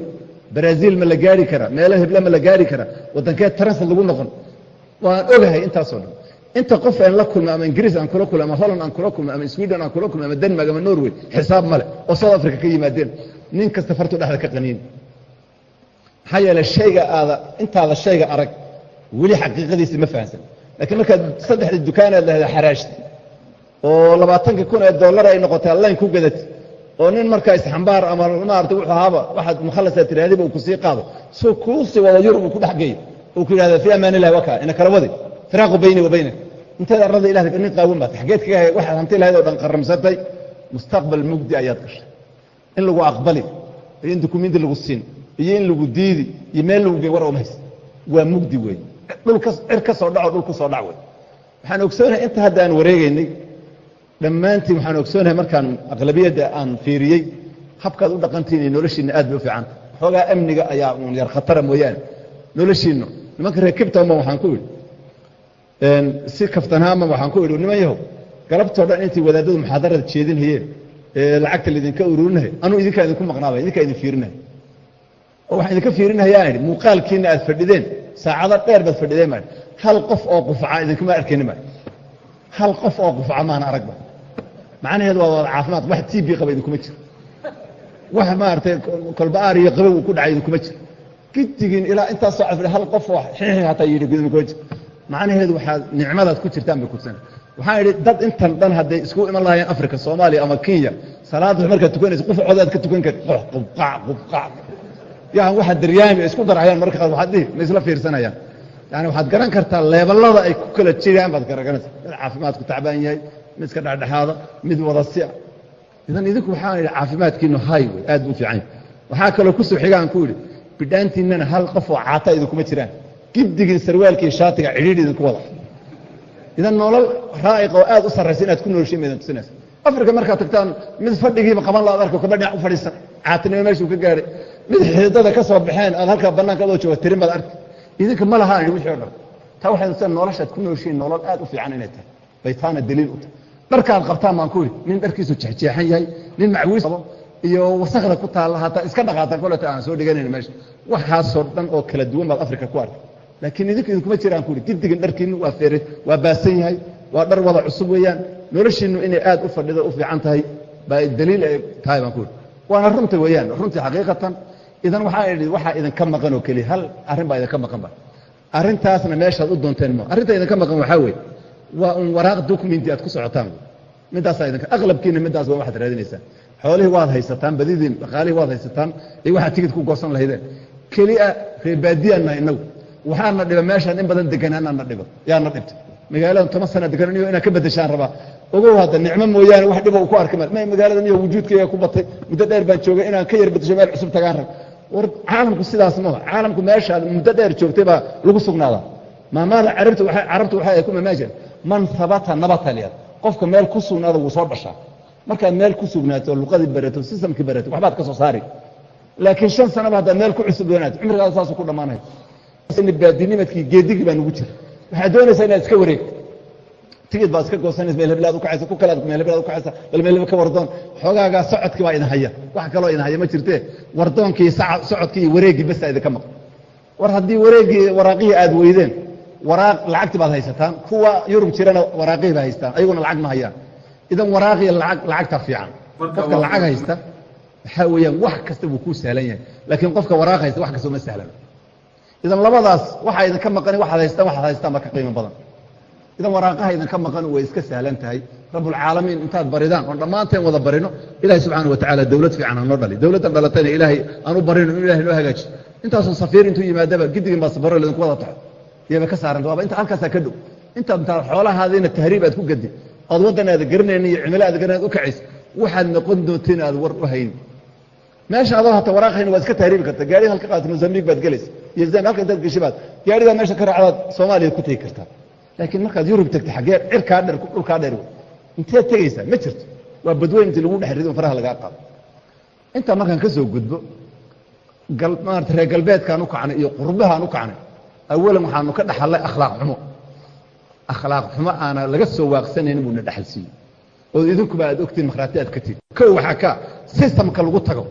B: Brazil ma la gaari karaa meelo hebla ma la gaari karaa waddankee transit lagu noqon. Waan ogahay intaasoo dhan. Inta qof aan la kulma ama ingiriis aan kula kulma ama holland aan kula kulma ama sweden aan kula kulma ama denmark ama norway xisaab male oo south africa ka yimaadeen. Nin kasta fartu dhexda ka qaniin. Maxaa yeele shayga aada intaada shayga arag weli xaqiiqadiisi ma fahamsan laakiin markaad saddexdii dukaanaad lahda xaraashti oo labaatanka kun ee dollar ay noqotay allayn ku gadati oo nin markaa isxambaar ama maarata wuxuu ahaaba waxaad mukhallasaa tiraahdiba uu ku sii qaado. Soo kuusii wada yurub uu ku dhex geeyo. Uu ku yidhahda fii amaan illahi wakaa ina kala wadi. Firaaqu bayni wa baynak. Inteed arlada ilah nin qaawan baad xageed kaga waxaad hanti lahayd oo dhan qarramsatay mustaqbal mugdi ayaad gashay in lagu aqbali iyo in dukumenti lagu siin iyo in lagu diidi iyo meel lagu gey war uma haysa waa mugdi wey dhulka cir ka soo dhaco dhul ku soo dhac wey waxaan ogsoonahay inta hadda aan wareegaynay dhammaantiin waxaan ogsoonahay markaan aqlabiyadda aan fiiriyey habkaad u dhaqantiin iyo noloshiinna aad bay u fiicanta waxoogaa amniga ayaa uun yar khatara mooyaane. Noloshiinna nimanka reer kibtama waxaan ku idhi si kaftanaama waxaan ku idhi niman yahow galabtoo dhan intay wadaadadu muxaadarada jeedinhayeen ee lacagta laydinka ururinaya anuu idinkaa idinku maqnaabay idinkaa idin fiirinaya oo waxaan idinka fiirinayaan idhi muuqaalkiina aad fadhideen saacado dheer baad fadhideen maa hal qof oo qufaca idinkuma arkayni maa hal qof oo qufaca maana aragba macnaheedu waa wada caafimaad. Wax t b qaba idinkuma jiro. Wax maaragtay kolba-aar iyo qabow ku dhacay idinkuma jiro. Gidigiin ilaa intaasoo cafidhi hal qof oo xixi hataa yidhi idinkuma jiro. Macnaheedu waxaad nicmadaad ku jirtaan bay kutusana waxaan idhi dad intan dhan hadday isku iman lahaayeen africa soomaaliya ama kenya salaada markaad tukanaysa qufacooda aad ka tukan kari. Qubqac qubqac yan waxaad daryaami isku darayaan marka qaar waxaad dhihi ma isla fiirsanayaan. Yani waxaad garan kartaa leeballada ay ku kala jiraan baad garanaysa mid caafimaadku tacbaan yahay mid iska dhexdhexaada mid wada sia. Idan idinku waxaan idhi caafimaadkiinu hay wey aad buu fiican waxaa kaloo ku soo xigaan ku idhi bidhaantiinana hal qof oo caata idinkuma jiraan. Gibdigii sarwaalkii shaatiga cidhiidhi idinku wada. Idan nolol raa'iqa oo aad u sarraysa inaad ku noolshiin ba idin tusinaysa. Afrika markaad tagtaan mid fadhigiiba qaban laad arko kaba dhinac u fadhiisan. Caatinimo meeshuu ka gaadhay. Mid xididada ka soo baxeen aad halkaa bannaanka adoo jooga tirin baad arki. Idinka ma lahaan wixii o dhan. Taa waxay tusinaa noloshaad ku noolshiin nolol aad u fiican inay tahay. Bay taana daliil u tahay dharkaad qabtaan baan ku idhi nin dharkiisu jeexjeexan yahay nin macwiis qabo iyo wasakda ku taalla hataa iska dhaqaata koleta aan soo dhiganayn meesha. Waxaasoo dhan oo kala duwan baad afrika ku arkay. Laakiin idinku idinkuma jiraan ku ihi gidigin dharkiinu waa feere waa baasan yahay waa dhar wada cusub weeyaan. Noloshiinu inay aad u fadhido u fiican tahay baa daliil ay tahay baan ku ihi waana runta weeyaan runtii xaqiiqatan. Idan waxaa idhi waxaa idinka maqan oo keliya hal arrin baa idinka maqan ba. Arrintaasna meeshaad u doonteen ma arrinta idinka maqan waxaa weeye waa un waraaq documenti aad ku socotaan. Midaasaa idinka aqlabkiina midaas waxaad raadinaysaan xoolihii waad haysataan badidiin dhaqaalihii waad haysataan iyo waxaad tigid ku goosan lahaydeen keliya reebaadiyaanna inagu waxaana dhiba meeshaan in badan deganaanana dhiba yaana dhibta magaaladan toban sana degananiyo inaad ka bedeshaan rabaa. Ogow hadda nicmo mooyaane wax dhiba uu ku arki ma magaaladan iyo wujuudkayga ku batay. Muddo dheer baan joogay inaan ka yar bedesho meel cusub tagaan rab war caalamku sidaas maha caalamku meeshaad muddo dheer joogtay baa lagu sugnaadaa maamaada carabta waxa ay ku mamaajan. Man habata nabata lyad qofka meel ku sugnaada wuu soo dhashaa markaad meel ku sugnaato luqadii barato sistamkii barato waxbaad ka soo saari. Laakiin shan sanaba haddaad meel ku cusuboonaad cumrigaada saasuu ku dhammaanaya baadinimadkii geedigii baa nugu jira. Waxaad doonaysaa inaad iska wareegto tigid baad iska goosanaysa meel ukacaysa ku kalaad meel ukacaysa bal meel ka wardoon. Xoogaagaa socodkii baa idin haya. Wax kaloo idin haya ma jirtee? Wardoonkii socodkii iyo wareeggii basa idinka maqan. War haddii wareeggii waraaqihii aad weydeen waraaq lacagti baad haysataan kuwa yurub jirana waraaqihii baa haystaan ayaguna lacag ma hayaan. Idan waraaqiya lacag lacagta fiican. Qofka lacag haysta waxaa weeyaan wax kasta wuu kuu sahlan yahay. Laakiin qofka waraaq haysta wax kasta uma sahlan. Idan labadaas waxaa idinka maqani waxaad haystaan waxaad haystaan baa ka qiimo badan. Idan waraaqaha idinka maqan way iska sahlan tahay. Rabbulcaalamiin intaad baridaan oon dhammaanteen wada barino ilahay subxaana wa tacaala dowlad fiican hanoo dhali dowladdan dhalatayna ilaahay aan u barino in ilahay noo hagaaji intaasoo safiir intuu yimaadaba gidigin baa safaro idinku wada taxo iyaba ka saaran waaba inta halkaasaa ka dhow intaad intaad xoolahaadiina tahriib aad ku gadi ood waddan aada garanaynin iyo cimilo aad garanayd u kacaysa waxaad noqon doonteen aad war u haynin. Meesha adoo hata waraaq hayn waad iska tahriibi karta gaari halka qaadata mozambiq baad gelaysa iyo zam halka intaad geshi baad gaaridaa meesha ka raacdaad soomaaliya ku tegi kartaa. Laakiin markaad yurub tagta xaggee cirkaa dheer dhulkaa dheer wey inteed tegaysaa ma jirto. Waa badweyn intii lagu dhex rido in faraha lagaa qaado. Intaa markaan ka soo gudbo maarata reer galbeedkaan u kacnay iyo qurbahaan u kacnay awalan waxaanu ka dhaxallay akhlaaq xumo akhlaaq xumo aana laga soo waaqsanaynin buuna dhaxal siiyey oo idinkuba aad ogtiin makhraati aad ka tihin kow waxaa ka sistamka lagu tago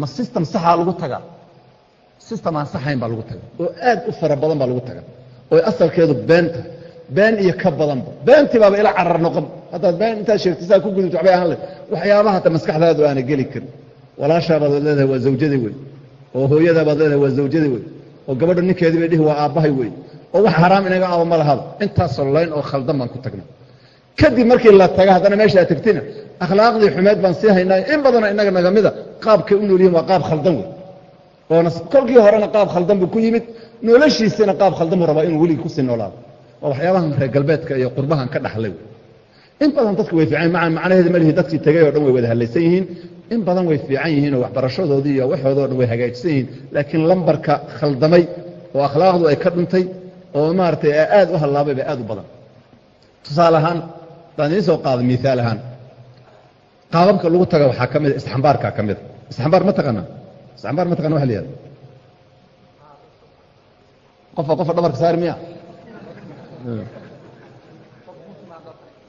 B: ma sistam saxaa lagu tagaa sistam aan saxayn baa lagu taga oo aad u fara badan baa lagu taga oo asalkeedu been tahay been iyo ka badanba beentii baaba ila carar noqon haddaad been intaad sheegtay saa ku gudubto waxbay ahaan leh waxyaabaha hata maskaxdaadu aana geli karin walaashaabaad leedahay waa zawjadii wey oo hooyadaabaad leedahay waa zawjadii wey oo gabadha ninkeedii bay dhihi waa aabbahay wey oo wax xaraam inaga aba ma lahaba intaasoo layn oo khaldan baan ku tagnay kadib markii la taga haddana meesha aad tagtina akhlaaqdii xumeed baan sii haynaa. In badanoo inaga nagamida qaabkay u nool yihiin waa qaab khaldan wey oona kolkii horena qaab khaldan buu ku yimid noloshiisina qaab khaldan buu rabaa inuu weligii ku sii noolaado. Waa waxyaabahan reer galbeedka iyo qurbahan ka dhaxlay in badan dadku way fiican maa macnaheeda ma dadkii tegay oo dhan way wada hadlaysan yihiin. In badan way fiican yihiin oo waxbarashadoodii iyo waxoodao dhan way hagaajisan yihiin. Laakiin lambarka khaldamay oo akhlaaqdu ay ka dhuntay oo maaragtay aad u hallaabay ba aad u badan. Tusaale ahaan haddaan idiin soo qaado miaal ahaan. Qaababka lagu taga waxaa ka mida isxambaarkaa ka mida isxambaar ma taqaana isxambaar ma taqana wa la yihahda qofba qofka dhabarka saari miya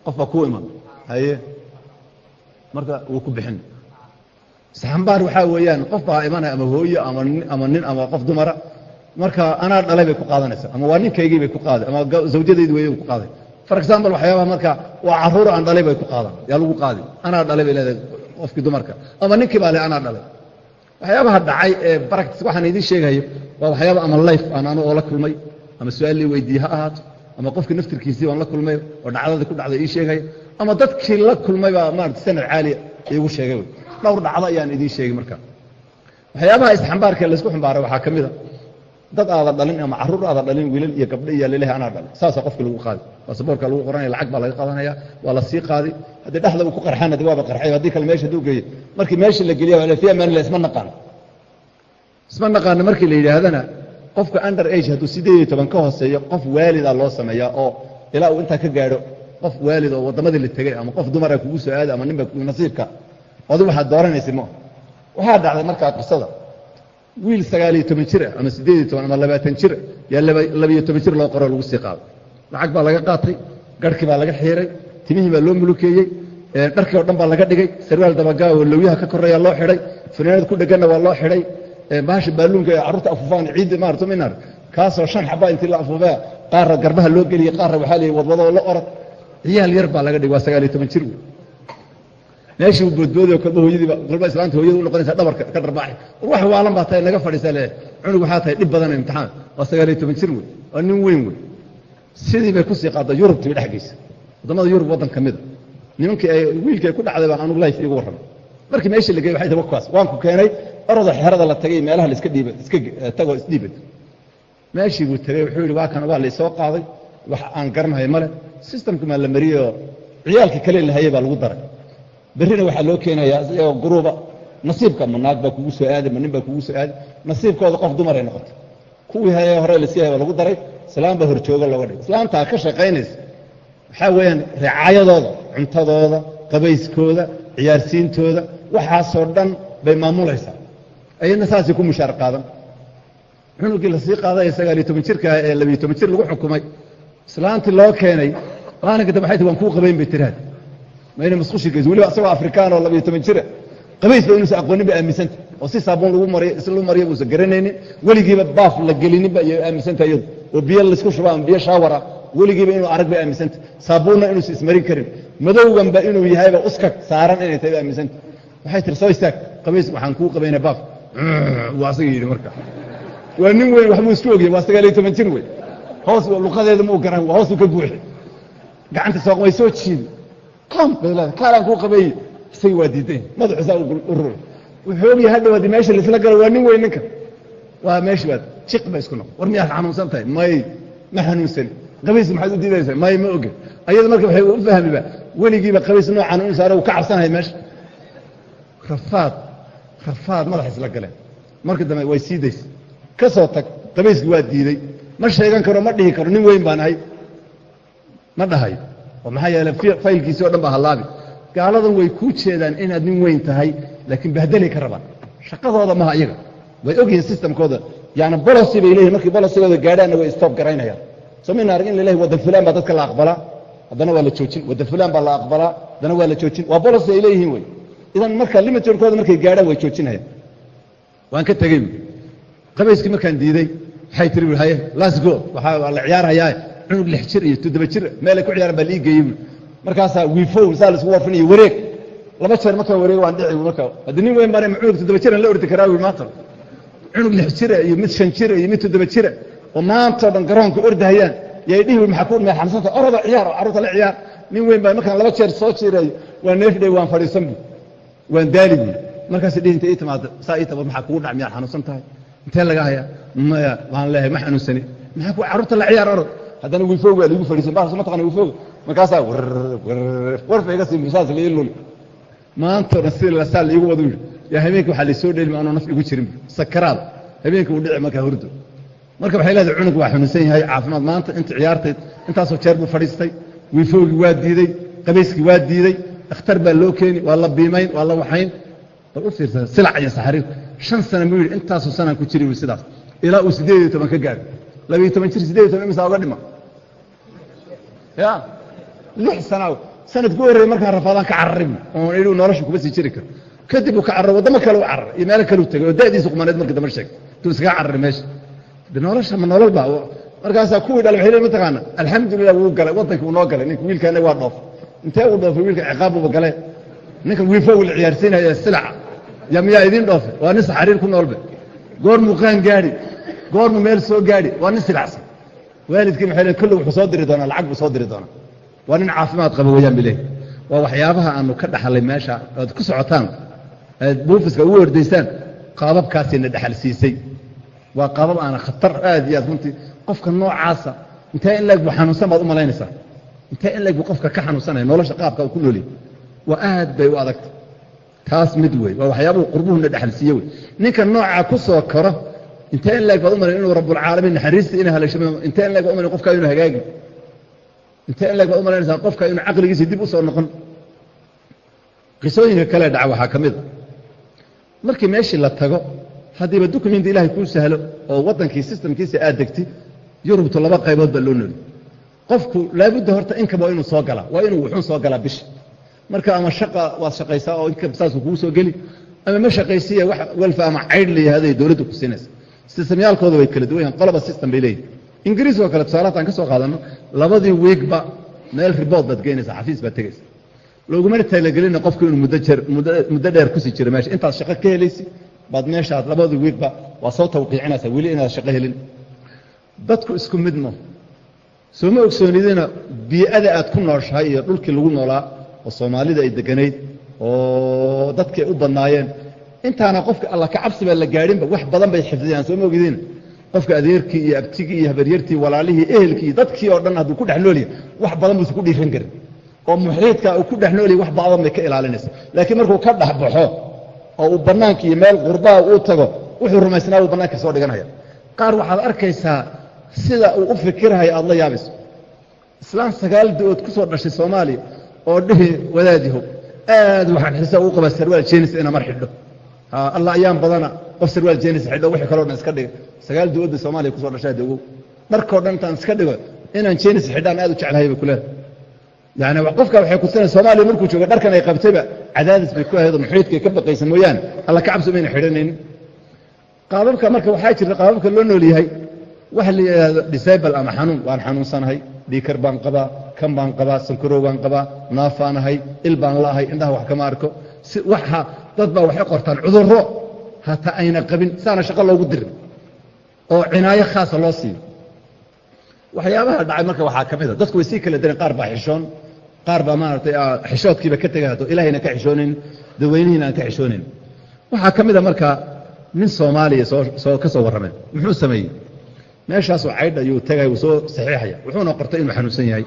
B: qof baa iman. Haye? Marka wuu ku bixin. Isxambaar waxaa weeyaan qof baa imanaya ama hooyo ama nin ama qof dumara. Marka anaa dhalay bay ku qaadanaysaa ama waa ninkaygii bay ku qaaday ama zawjadaydi weeye ku qaaday. For example waxyaabaha marka waa carruur aan dhalay bay ku qaadan yaa lagu qaadi. Anaa dhalay bay leedahay qofkii dumarka. Ama ninkii baa le anaa dhalay. Waxyaabaha dhacay ee practice waxaan idiin sheegayo waa waxyaaba ama life aan anu oo kulmay ama su'aal lii weydiiye ha ahaato ama qofkii naftirkiisii baan la kulmay oo dhacdadii ku dhacday ii sheegaya ama dadkii la kulmay baa maarata sanad caaliya iigu sheegay. Dhowr dhacdo ayaan idiin sheegay marka. Waxyaabaha isxambaarka laysku xumbaaray waxaa ka mid a dad aada dhalin ama carruur aada dhalin wiilal iyo gabdho iyo leleh anaa dhalin. Saasaa qofkii lagu qaadi. Baasaboorka lagu qoranaya lacag baa laga qaadanaya waa la sii qaadi. Haddii dhexda uu ku qarxana de waaba qarxay haddii kale meesha haduu geeyo. Markii meesha la geliya waa fi amaanillah isma naqaano isma naqaano markii la yidhaahdana qofka under age hadduu siddeed iyo toban ka hooseeyo qof waalida loo sameeyaa oo ilaa uu intaa ka gaadho qof waalid oo waddamadii la tegey ama qof dumara kugu soo aada ama ninba nasiibka adu waxaad dooranaysa ma waxaa dhacday markaa qisada. Wiil sagaal iyo toban jir ah ama siddeed iyo toban ama labaatan jir yaa labiyo toban jir loo qoro lagu sii qaado lacag baa laga qaatay garhkii baa laga xiiray timihii baa loo mulukeeyey dharkii oo dhan baa laga dhigay sarwaal dabagaa oo lowyaha ka koreeya loo xidhay fanaanad ku dheganna waa loo xidhay bahasha baaluunka ee carruurta ciidda maarata minar kaasoo shan xabaa intii la afuufaya qaarra garbaha loo geliyey qaarra waxaa la wadwadoo la orod. Ciyaal yar baa laga dhigay waa sagaal iyo toban jir wey meeshii uu boodbooday oo kolba hooyadiiba kolba islaanta hooyada u noqonaysa dhabarka ka dharbaaxay war waalan baa tahay naga fadhiisa le cunug waxaa tahay dhib badan imtixaan. Waa sagaal iyo toban jir wey waa nin weyn wey sidii bay ku sii qaadda yurubtii dhex geysa waddamada yurub waddan ka mida nimankii ay wiilkii ay ku dhacday baan anugu life iigu warramay. Markii meeshii la geeyey waxay tahay wakaas waan ku keenay oroda xerada la tagay meelaha la iska dhiiba iska tagoo isdhiibad meeshii buu tegey wuxuu yidhi waa kan waa laysoo qaaday wax aan garanayo male systemka maa la mariyey oo ciyaalkii kale lahayey baa lagu daray. Berrina waxaa loo keenayaa iyagoo guruuba nasiibka ma naag baa kugu soo aaday ma nin baa kugu soo aaday. Nasiibkooda qof dumaray noqotay. Kuwii haye hore la sii waa lagu daray islaam baa horjooga looga dhigay. Islaamtaa ka shaqaynaysa. Waxaa weeyaan ricaayadooda cuntadooda qabayskooda ciyaarsiintooda waxaasoo dhan bay maamulaysaa ayadna saasay ku mushaar qaadan. Cunugii la sii qaadaya sagaaliyo toban jirka ee labiyo toban jir lagu xukumay. Islaantii loo keenay maalinka dambe waxay tii waan kuu qabayn bay tiraad ma inay musqushi geyso weliba asagoo afrikaan oo labiyo toban jira qabays ba inuusan aqoonin ba aaminsanta oo si saabuun lagu mariyo islu mariyo uusan garanaynin. Weligiiba baaf la gelininba iyo aaminsanta iyadu. Oo biyo laysku shubaa biyo shaawara. Weligiiba inuu arag bay aaminsanta saabuunna inuusan ismarin karin. Madowganba inuu yahayba uskag saaran inay tahay ba aaminsanta waxay tiri soo istaag qabays waxaan kuu qabayna baaf waa asaga yidhi marka. Waa nin weyn waxbuu isku ogyahay waa sagaaliyo toban jir wey hoos luqadeeda ma u garan waa hoosuu ka buuxi. Gacanta sooq way soo jiidi bay leedahay kaalaan kuu qabeeye isagii waa diiday. Madaxuusaa u rur wuxuu ogyahay hadhow haddii meesha laisla galo waa nin weyn ninka. Waa meesha baad jiq ba isku noqon. War miyaad xanuunsan tahay? May ma xanuunsani qabiis maxaad u diidaysaa? May ma oge. Ayada marka waxay u fahmiba weligiiba qabiis noocan inu saaro uu ka cabsanahay meesha rafaad rafaad madax isla galeen marka dambe way sii ka soo tag qabiiskii waa diiday. Ma sheegan karo ma dhihi karo nin weyn baan ahay. Ma dhahayo oo maxaa yeeley faylkiisii o dhan baa hallaabi gaaladan way kuu jeedaan inaad nin weyn tahay laakiin bahdelay ka rabaan. Shaqadooda maha iyaga. Way ogyihiin systemkooda. Yani bolosi bay leeyihiin markii bolosigooda gaadhaanna way stop garaynayaan. Soo mayna arag in la lehay wadda fulaan baa dadka la aqbalaa haddana waa la joojin. Wadda fulaan baa la aqbalaa haddana waa la joojin. Waa bolosi ay leeyihiin wey idan marka limitedkooda markay gaadhaan way joojinayaan. Waan ka tegey qabayskii markaan diiday waxay tiri haye? Las go. Waxaa la ciyaarhayaa cunug lix jir iyo toddoba jir. Meelay ku ciyaaran baa la ii geeyey buui markaasaa wiifow saa la isku warfinayo wareeg. Laba jeer markaan wareeg waan dhici marka. Haddii nin weyn baan ma cunug toddoba jiran la ordi karaa wi maanta. Cunug lix jira iyo mid shan jira iyo mid toddoba jira oo maantao dhan garoonka ordahayaan. Yay dhihi maxaa ku meel xanuunsanta oroda ciyaar oo carruurta la ciyaar. Nin weyn baa markaan laba jeer soo jiirayo waan neefdhay waan fadhiisan bu waan daali buui markaas inta ii timaado saa ii taba maxaa kugu dhac miyaad xanuunsan tahay? Intee laga hayaa? Maya waan leeyahay ma xanuunsani. Maxaa ku carruurta la ciyaar orod haddana wifoog baa liigu fadhiisan baa ma taqana wifoog markaasaa warfa sii saas la luli maantao dhan saa la iigu wadu yidhi yaa habeenkii waxaa laysoo dhelmi anoo naf igu jirin. Sakaraad. Habeenkii uu dhici markaa hurdo. Marka waxay leedahay cunug waa xanuunsan yahay caafimaad maanta inta ciyaartayd intaasoo jeer buu fadhiistay. Wifoogii waa diidey qabayskii waa diidey dhakhtar baa loo keeni waa la biimayn waa la waxayn bal u fiirsa silac iyo saxariir shan sana muu yidhi intaasoo sanaan ku jiri sidaas ilaa uu siddeed iyo toban ka gaaro labiyo toban jir siddeed iyo toban imisaa uga dhima ya lix sana sanadku horreeye markaan rafaadaan ka cararib oon idhi nolosha kuma sii jiri karo kadib uu ka cararo waddamo kale u cararay iyo meelo kale u tegay oo da'diisa qumaneed markii dambe sheegay intuu iskaga cararay meesha de nolosha ma nolol ba markaasaa kuwii dhalay waxay leeyihiin mataqaana alxamdulilah wuu galay waddankii uu noo galay ninka wiilkaana waa dhoof intee uu dhoofay wiilka ciqaab buuba galee ninka wiifo uu la ciyaarsiinaya silaca ya miyaa idiin dhoofe? Waa nin saxariir ku noolbe. Goormuu qaan gaadhi goormuu meel soo gaadhi waa nin silacsan waalidkii maxay leeyihiin kolle wuxuu soo diri doonaa lacag buu soo diri doonaa. Waa nin caafimaad qaba weeyaan leeyihiin waa waxyaabaha aanu ka dhaxlay meesha oad ku socotaan aad buufiska ugu ordaysaan qaababkaasina dhexal siisay. Waa qaabab aana khatar aad iyo aad runtii. Qofka noocaasa intee in leeg buu xanuunsan baad u malaynaysaa intee in leeg buu qofka ka xanuunsanaya nolosha qaabka uu ku noolyahy waa aad bay u adagta taas mid wey waa waxyaabuhu qurbuhuna dhexal siiye wey ninka noocaa ku soo karo intee in leeg baad u malayn inuu rabbulcaalamiin naxariista ina haleesho intee in leeg baad u malayn qofkaa inuu hagaagi? Intee in leeg baad u malaynaysaa qofka inuu caqligiisa dib u noqon? Qisooyinka kale dhaca waxaa ka mid a. Markii meeshii la tago haddiiba dukumenti ilaahay kuu sahlo oo waddankii sistamkiisa aad degtid yurubtu laba qaybood baa loo nooli qofku laabudda horta inkaba waa inuu soo galaa waa inuu wuxuun soo galaa bisha marka ama shaqa waad shaqaysaa oo inkab saasuu kugu soo geli ama ma shaqaysiya wax welfa ama caydh la dowladdu ku siinaysa sistamyaalkooda way kala duwan yahan qoloba system bay leeyihiin ingiriis oo kale tusaale hataan ka soo qaadanno labadii wiigba meel ribood baad geynaysaa xafiis baad tegaysa loogumana talagelina qofku inuu muddo dheer ku sii jiro meesha. Intaad shaqo ka helaysi baad meeshaad labadii wiigba waa soo tawqiicinaysaa weli inaad shaqo helin. Dadku isku mid ma soo ma ogsoonidina bii'ada aad ku nooshahay iyo dhulkii lagu noolaa oo soomaalida ay deganayd oo dadkii ay u badnaayeen. Intaana qofka alla ka cabsi baa la gaadhinba wax badan bay xifdiyaan soo ma ogidina qofka adeerkii iyo abtigii iyo habaryartii walaalihii ehelkii dadkii oo dhan hadduu ku dhex noolyahay wax badan buusa ku dhiiran karin. Oo muxiidka uu ku dhex noolyahay wax badan bay ka ilaalinaysa. Laakiin markuu ka dhex baxo oo uu bannaanka meel qurbaha uu tago wuxuu rumaysnaa uu bannaanka soo dhiganaya. Qaar waxaad arkaysaa sida uu u fikirhayo aada la yaabayso islaan sagaal da'ood ku soo dhashay soomaaliya oo dhihi wadaadiho aad waxaan xiisa ugu qabaa sarwaal jeenis ina mar xidho. Alla ayaan badana qof sarwaal jeenis xidho wixii kaloo dhan iska dhiga sagaal da'oodda soomaaliya ku soo dhashaa dagow dharkoo dhan intaan iska dhigo inaan jeenis xidhaan aad u jeclahay bay kuleedahay yani qofka waxay kusinay soomaaliya markuu jooga dharkan ay qabtayba cadaadis bay ku ahayd muxiidkay ka baqaysa mooyaane alla ka mayna xidhanaynin qaababka marka waxaa jirta qaababka loo nool yahay waxa la yidhaahdo disable ama xanuun. Waan xanuunsanahay dhiikar baan qabaa kan baan qabaa sankarow baan qabaa naafaanahay il baan la'ahay indhaha wax kama arko. Dad baa waxay qortaan cudurro hataa ayna qabin saana shaqo loogu dirin oo cinaayo khaasa loo siiyo. Waxyaabaha dhacay marka waxaa ka mid a dadku way sii kala dareen qaar baa xishoon qaar baa maaragtay xishoodkiiba ka tegay haddoo ilaahayna ka xishoonayn dadweynihiina aan ka xishoonayn waxaa ka mid a marka nin soomaaliya soo ka soo warramay muxuu sameeyey meeshaasoo caydh ayuu tegay wuu soo saxiixaya. Wuxuuna qortay inuu xanuunsan yahay.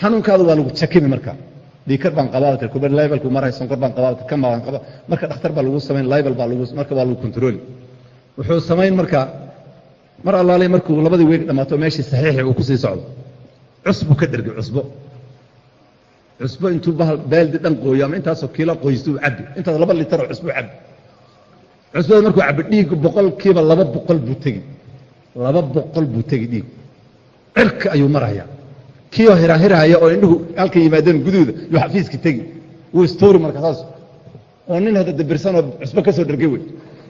B: Xanuunkaadu waa lagu jakimi marka. Dhiikar baan qabaa kubar libelku maray sonkor baan qabaa kan baan qabaa marka dhakhtar baa lagu samayn libel baa lagu marka waa lagu control. Wuxuu samayn marka mar allaale markuu labadii weeg dhammaato meeshii saxiixi uu ku socdo. Cusbu ka dhergay cusbo. Cusbo intuu bahal baaldi dhan qooyo ama intaasoo kiilo qoystuu cabbi intaas laba litaroo cusbo cabbi cusbada markuu cabbi dhiig boqolkiiba laba boqol buu tegi laba boqol buu tegi dhiig. Cirka ayuu maraya. Kiioo hirahirahaya oo indhuhu halka yimaadeen guduuda yuu xafiiska tegi. Wuu istuuri marka saas oo nin hadda dabirsanoo cusbo ka soo dhergay wey.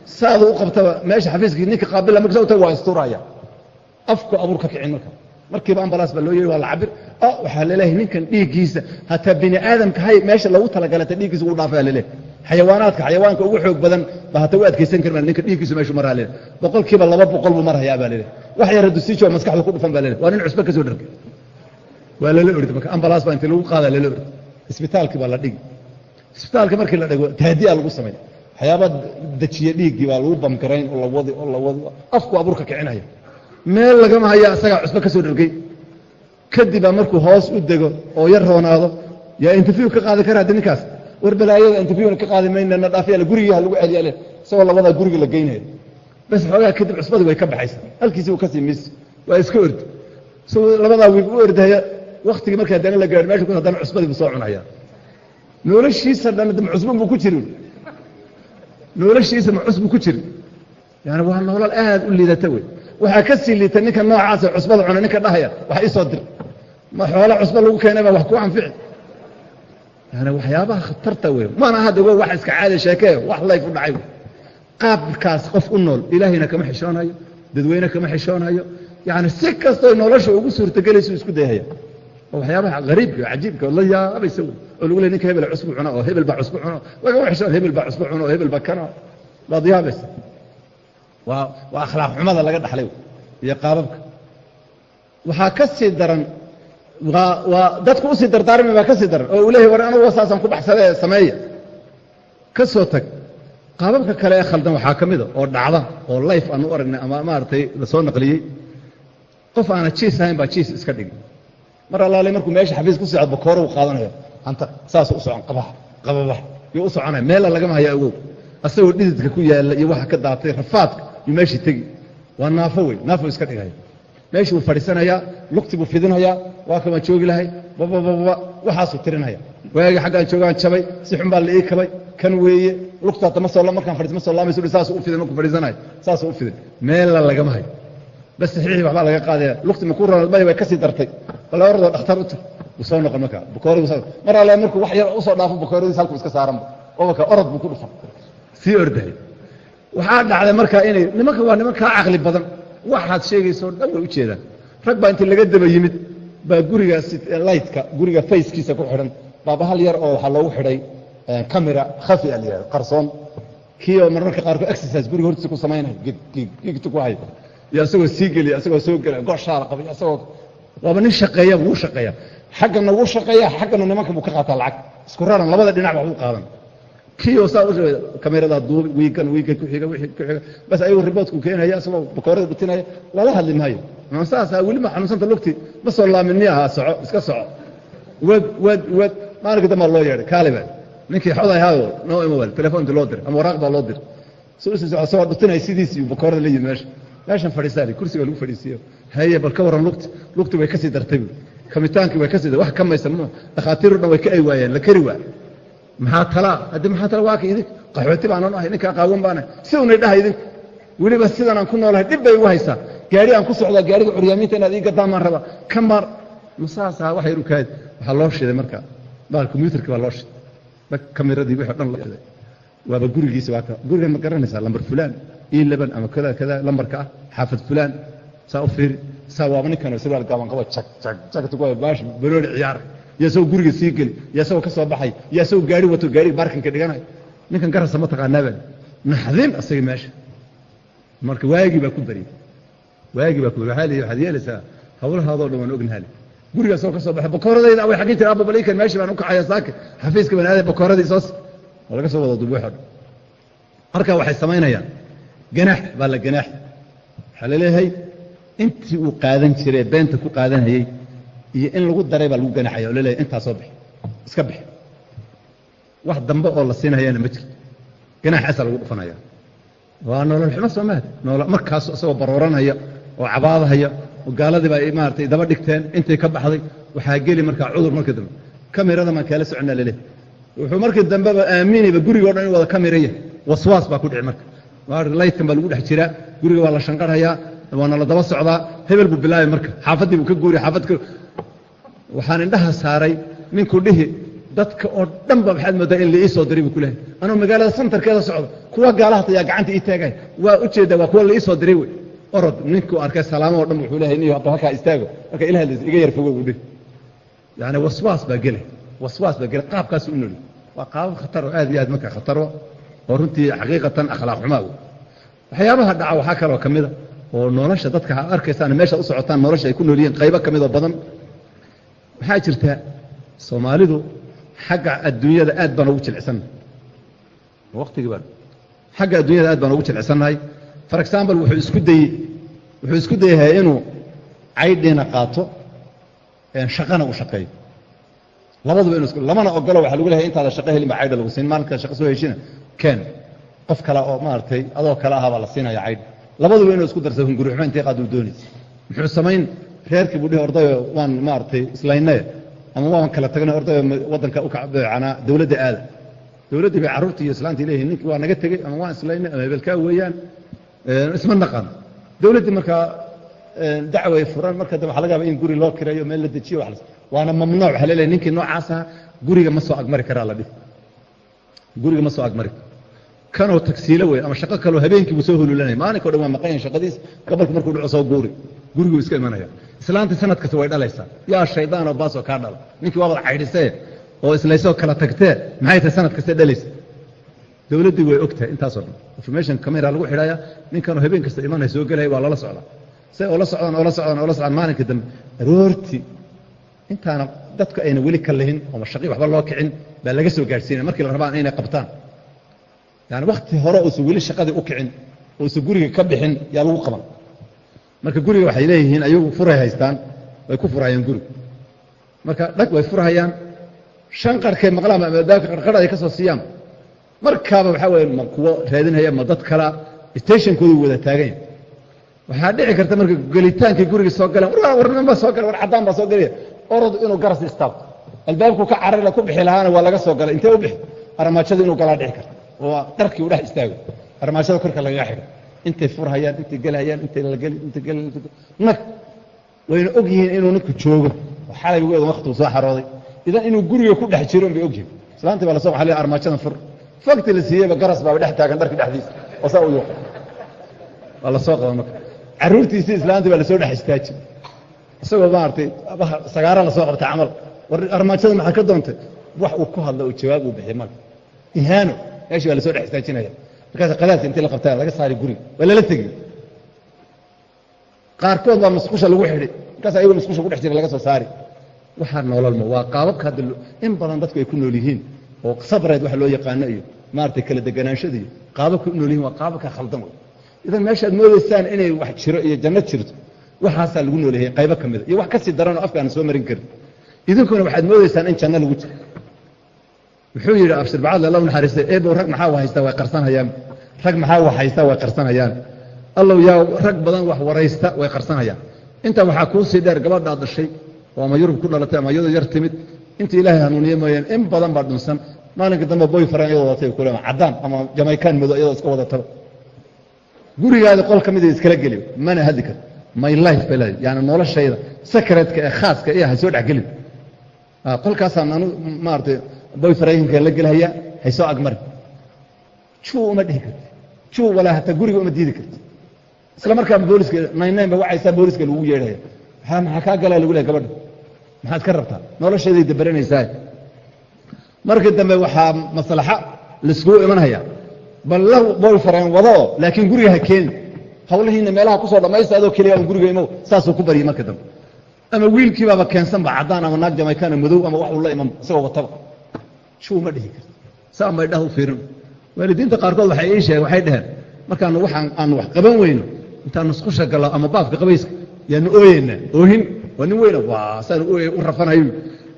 B: Saadu u qabtaba meesha xafiiskii ninka qaabila marka sa waa istuuraya. Afku abuur ka kicin marka. Markiiba ambalaas baa loo yehi waa la cabir. Oh waxaa la leeyahay ninkan dhiiggiisa hataa bini aadamka hay meesha lagu talagalata dhiiggiisa ugu dhaafaa la leeyahay xayawaanaadka xayawaanka ugu xoog badan ba hata u adkaysan karma ninka dhiiggiisu meeshu maraa la leeyahay boqolkiiba laba boqol buu marhayaa baa la leeyahay wax yar hadduu sii joogo maskaxda ku dhufan baa la leeyahay waa nin cusbo ka soo dhargay. Waa lala ordi marka. Ambalaas baa intii lagu qaadaa lala ordi. Isbitaalkii baa la dhigi. Isbitaalka markii la dhigo tahdiya lagu samay waxyaaba dejiye dhiiggii baa lagu bamgarayn oo la wadi oo la wadi. Afku abuurka kicinaya. Meel lagama haya isagaa cusbo ka soo dhargay. Kadibaa markuu hoos u dego oo yar roonaado. Yaa interview ka qaadi kara haddi ninkaas war balaayada interviewna ka qaadi maynana dhaafyaale gurigii ha lagu celiyaale isagoo labadaa guriga la geynaya bas xoogaa kadib cusbadii way ka baxaysa. Halkiisi uu ka sii mis waa iska ordi isagoo labadaa wiig u ordaya waktigii marka haddana la gaadho meesha haddana cusbadii buu soo cunaya. Noloshiisa dhan ma cusbun buu ku jiri noloshiisa ma cusbu ku jiri yani waa nolol aad u liidata wey waxaa ka sii liita ninka noocaasa cusbada cuna ninka dhahaya wax iisoo dir. Ma xoola cusba lagu keenay baa wax ku anfici yani waxyaabaha khatarta wey mana hadda go wax iska caadi sheekee wax layf u dhacay. Qaabkaas qof u nool ilaahayna kama xishoonayo dadweyne kama xishoonayo. Yani si kastoo nolosha ugu suurtagelaysu isku dayhaya oo waxyaabaha hariibka cajiibka la wey oo lagu le ninka hebel cusbu cuna oo hebel baa cusbu cuno. Lagama xishoon hebel baa cusbu cuno oo hebel baa kana baad yaabaysa. Waa waa akhlaaq xumada laga dhaxlay iyo qaababka. Waxaa ka sii daran waa dadku u sii dardaarmi baa ka sii daran oo uu war anugu saasaan ku baxsade sameeya. Ka soo tag qaababka kale ee khaldan waxaa ka mida oo dhacda oo life aan u aragnay ama maaragtay la naqliyey. Qof aana jiis ahayn baa jiis iska dhigi mar allaale markuu meesha xafiis ku socod bakooro u qaadanaya hanta saasuu u socon qababax yuu u meela lagama haya awow. Asagoo dhididka ku yaalla iyo waxa ka daatay rafaadka yuu meeshii tegi. Waa naafo wey naafo iska dhigaya meeshii buu fadhiisanayaa lugti buu waa kamaan joogi lahay babababa waxaasuu tirinaya. Waagi xaggaan joogaan jabay si xun baa la ii kabay kan weeye lugta hadda ma soo markaan fadhiis ma soo laamayso saasuu u markuu fadhiisanayo saasuu u fidin. Meella lagama hayo bas saxiixii waxbaa laga qaadaya lugti makuu ronadmaya way ka sii dartay. Bal oradoo dhakhtar u tir wuu soo noqon markaa bakoorigu mar alle markuu wax yar u soo dhaafo bakooradiis halkuu iska saaranba obalka orod buu ku dhufan. Sii ordahay. Waxaa dhacday markaa inay nimanka waa niman kaa caqli badan waxaad sheegayso dhan way u jeedaan. Rag baa intii laga daba yimid baa guriga lightka guriga fayskiisa ku xidhan baaba hal yar oo waxaa loogu xidhay camera khafi a layihahdo qarsoon. Kii oo marmarka qaarkood exercise guriga hortiisa ku samaynaya gigtu ku hayo. Iyo isagoo sii geliya isagoo soo gelaya goshaala qabay isagoo waaba nin shaqeeya wuu shaqeeya. Xaggana wuu shaqeeya xaggana nimanka buu ka qaataa lacag. Isku raran labada dhinac wax u qaadan kii oo saa u kameradaa duubi wiigan wiigan ku xiga wixii ku xiga. Bas ayuu riboodku keenaya isagoo bakoorada dhutinaya lala hadli maayo. Ma saas weli ma xanuunsanta lugti. Ma soo laamin miya ahaa soco? Iska soco. Wad wad wad maalinka dambaa loo yeedhay. Kaaliba ninkii xoday haayo noo imowal telefoonti loo diray ama waraaq baa loo diray soo dhutinaya sidiisii bakoorada la yimi meesha. Meeshan fadhiisaali kursiga lagu fadhiisiiyo. Haye bal ka warran lugta lugta way ka sii dartay. Bu kamitaankii way ka sii wax ka maysan ma dhakhaatiiru dhan way ka ay waayeen. La kari waa maxaa talaa haddi maxaa tala waa ka qaxooti baanan ahay ninkaa qaawan baanahay sidunay dhahay idink weliba sidan aan ku noolahay dhib bay igu haysaa gaari aan ku socdaa gaariga curyaamiinta inaad ii gadaan baan rabaa ka maar masaasaa wax yar u kaadi waxaa loo shiday marka baal combyuutarki baa loo shiday kamiradii wixii o dhan loo shiday waaba gurigiisa waa ka ma garanaysaa lambar fulaan ii laban ama kada kada lambarka ah xaafad fulaan saa u fiiri saa waaba ninkan sirwaal gaaban qabo jag jag jagta ku baash baroori isagoo guriga sii geli iyo isagoo ka soo baxay iyo isagoo gaari wato gaariga baarkinka dhiganay. Ninkan garasa ma taqaanaa baa? Naxdin asaga meesha. Marka waagii baa ku bariyey waagii baa ku waxaa leeyahay waxaad yeelaysaa hawlahaadoo dhan waan ognahaale guriga isagoo ka soo baxay bakooradayda away xaggin jira abba baliikan meeshii baan u kacaya saaka. Xafiiska baan aaday bakooradii soos. Waa laga soo wada dubuux o dhan marka waxay samaynayaan. Ganaax baa la ganaax. Waxaa la leeyahay intii uu qaadan jiree beenta ku qaadanayey iyo in lagu daray baa lagu ganaxaya oo la leeyahay intaa soo bixi. Iska bixi. Wax dambe oo la siinayana ma jirto. Ganaaxaasaa lagu dhufanaya. Waa nolol xumo soo mahad nool markaas isagoo barooranaya oo cabaadahaya oo gaaladiiba ay maaratay daba dhigteen intay ka baxday waxaa geli markaa cudur markii dambe. Kamirada maan kaala soconnaa la leeyahay. Wuxuu markii dambeba aaminayba guriga o dhan in wada kamiraya waswaas baa ku dhici marka. Laydkan baa lagu dhex jiraa. Guriga waa la shanqarhayaa waana la daba socdaa. Hebel buu bilaabay marka. Xaafaddii buu ka guuriya xaafad waxaan indhaha saaray ninkuu dhihi dadka oo dhan ba waxaad moodaa in la ii soo diray buu ku lehay. Anuu magaalada santarkeeda socdo kuwa gaalaha tayaa gacanta ii taagay waa ujeeddaa waa kuwa la ii soo diray wey. Orod ninkuu arkay salaamo o dhan wuxuu lehay niyo hadda halkaa istaago. Marka ilaha iga yar fogo buu dhihi. Yani waswaas baa gelay. Waswaas baa gelay. Qaabkaas u noli waa qaabab khatar oo aad iyo aad marka khataro oo runtii xaqiiqatan akhlaaq xumaa wey waxyaabaha dhaca waxaa kaloo ka mida oo nolosha dadka aad arkaysaan meesha u socotaan nolosha ay ku nool yihiin qaybo ka midoo badan. Waxaa jirta? Soomaalidu xagga adduunyada aad baan ugu jilicsannahay waqtigii baan. Xagga adduunyada aad baan ugu jilicsannahay for example wuxuu isku dayey wuxuu isku dayahay inuu caydhiina qaato shaqana u shaqeeyo. Labaduba inu lamana ogolo waxa lagu lehay intaada shaqo helin baa caydha lagu siin. Maalinka shaqa soo heshina ken qof kale oo maaragtay adoo kale ahaa baa la siinaya caydh labaduba inuu isku darsa hunguruxma intay qaaduu doonaysa. Muxuu samayn reerkii buu dhihi ordayo waan maaragtay islaynaye ama waan kala tagnay ordayo waddanka u kacbeecanaa dawladda aada. Dawladdii bay carruurtii iyo islaantii leeyihiin ninkii waa naga tegey ama waan islaynay ama hebelkaa weeyaan isma naqan dawladdii markaa dacway furan marka dambe waxa laga yaaba in guri loo kireeyo meel la dejiyo wax waana mamnuuc waxa leleeyahay ninkii noocaas guriga ma soo agmari karaa la dhihi. Guriga ma soo agmari kanoo tagsiilo wey ama shaqo kaloo habeenkii buu soo hululanaya maalinka o dhan waa maqan yahin shaqadiis gabalku markuu dhaco soo guuri. Guriguu iska imanaya. Islaantii sanad kasta way dhalaysaa. Yaa shaydaanoo baasoo kaa dhala. Ninkii waa caydhisee oo islaysoo kala tagtee maxay tahay sanad kasta dhalaysa? Dawladdii way og intaasoo dhan. Information camera lagu xidhaya ninkanoo habeen kasta imanaya soo gelaya waa lala socdaa. Say oola socdaan oola socdaan oola socdaan maalinka dambe. Aroortii intaana dadku ayna weli ka lihin oo mashaqii waxba loo kicin baa laga soo gaadhsiinaya. Markii la rabaan inay qabtaan yani wakti hore uusan weli shaqadii u kicin uusan guriga ka bixin yaa lagu qaban. Marka guriga waxay leeyihiin ayagu furay haystaan way ku furhayaan guriga. Marka dhag way furhayaan shan qarkay maqlaan maadaaka qarqar ay ka soo siiyaan. Markaaba waxaa weye ma kuwo raadinhaya ma dad kala stationkoodu wada taaganya waxaa dhici karta marka gelitaankii guriga soo galeen war niman baa soo gala war caddaan baa soo galaya orod inuu garas istaabto albaabku ka cararila ku bixi lahaana waa laga soo galay intee u bixi? Armaajada inuu galaa dhici karta oo dharkii u dhex istaago. Armaajada korka lagaga xidho intay furhayaan intay gelhayaan intay lageli intay nag wayna og yihiin inuu ninku joogo. Oo xalay weeda waktigu soo xarooday. Idan inuu guriga ku dhex jiro bay og yihiin islaantii baa la soo waxaa armaajadan fur. Fakti la siiyeyba garas baaba dhex taagan dharkii dhexdiisa. Oo saa u yuuqa waa la soo qaba marka. Carruurtiisii islaantii baa la soo dhex istaaji isagoo maaragtay sagaara la soo qabtay camal. War armaajada maxaa ka doontay? Wax uu ku hadla oo jawaab uu bixiy marka. Ihaano meeshii baa la soo dhex istaajinaya. Markaas qadaadka intii la qabtaa laga saari guriga waa lala tegey. Qaarkood baa masqusha lagu xidhay. Markaas ayagoo masqusha ku dhex jira laga soo saari. Waxaa noololma waa qaababka hadda in badan dadku ay ku nool yihiin oo sabreed wax loo yaqaano iyo maaragtay kala deganaanshada iyo qaababka u nool yihiin waa qaababka khaldan wey. Idan meeshaad moodaysaan inay wax jiro iyo janno jirto waxaasaa lagu nool yahay qaybo ka mida iyo wax ka sii daran oo afkaana soo marin karin. Idinkuna waxaad moodaysaan in janno lagu jiro wuxuu yidhi abshirbacadle alla naxariistay. Eebow rag maxaa haystaa? Way qarsanhayaan rag maxaa wax haystaa? Way qarsanhayaan allow yaa rag badan wax waraysta way qarsanayaan. Intaa waxaa kuu dheer gabadhaad dhashay oo ama yurub ku dhalatay ama iyadoo yar timid inta ilaahay hanuuniye mooyaan in badan baa dhunsan. Maalinka dambe boy faran iyadoo wadatay kule caddaan ama jamaykaan madow iyadoo iska wadataba gurigaada qol ka mida iskala geli mana hadli my life bay leedahay. Yani noloshayda secretka ee khaaska iyo ha soo dhexgelin. Qolkaasaan anu maaratay boy farayinka la gelhaya haysoo agmari juu uma dhihi karti juu walaa hataa guriga uma diidi karti isla markaaba booliska naynayn ba wacaysaa booliska lagu yeedhaya. Maxaa kaa galaa lagu lehay gabadha? Maxaad ka rabtaa? Noloshayday dabaranaysaa markii dambe waxaa maslaxa laiskugu imanhaya bal la boy fareen wadoo laakiin guriga ha keeni hawlihiina meelaha ku soo dhammaysta adoo keliya un guriga imow saasuu ku baryay marka dambe. Ama wiilkiibaaba keensanba caddaan ama naag jamaykaana madow ama wax uu la iman isagoo wataba ma dhihi karti saa may dhah u fiirin. Waalidiinta qaarkood waxay ii sheegeen waxay dhaheen markaanu waxaan aanu wax qaban weyno intaan nusqusha gallo ama baafka qabayska yaanu ooyeynaa oohin waa nin weyna. Waa saanu ooye u rafanayo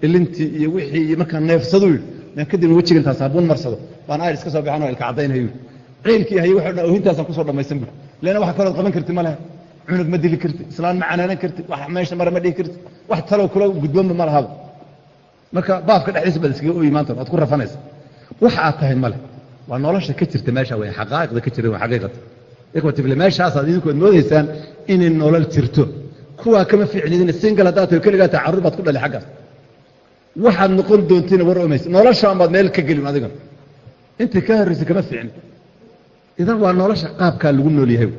B: ilintii iyo wixii iyo markaan neefsadu yidhi maan kadibna wejiga intaa saabuun marsado baan ayris ka soo bixanoo ilka caddaynayo ciilkii haye wuxuu dhan oohintaasaan ku soo dhammaysan buri leanna wax kalood qaban karti ma lehe cunug ma dili karti islaan ma canaanan karti wax meesha mare ma dhihi karti wax talow kula gudboonba ma lahaba marka baafka dhexdiisa baad iskaga ooyi maanta waad ku rafanaysa. Wax aad tahay male waa nolosha ka jirta meesha wey xaqaa'iqda ka jira xaqiiqata. Ikhwatifle meeshaasaad idinku ad moodaysaan inay nolol jirto. Kuwaa kama fiicnidin singal haddaad tahay keligaa tahay carruur baad ku dhali xaggaas. Waxaad noqon doontiina war omaysa noloshaan baad meel ka gelin adigan intii ka horraysa kama fiicni idan waa nolosha qaabkaa lagu nool yahay.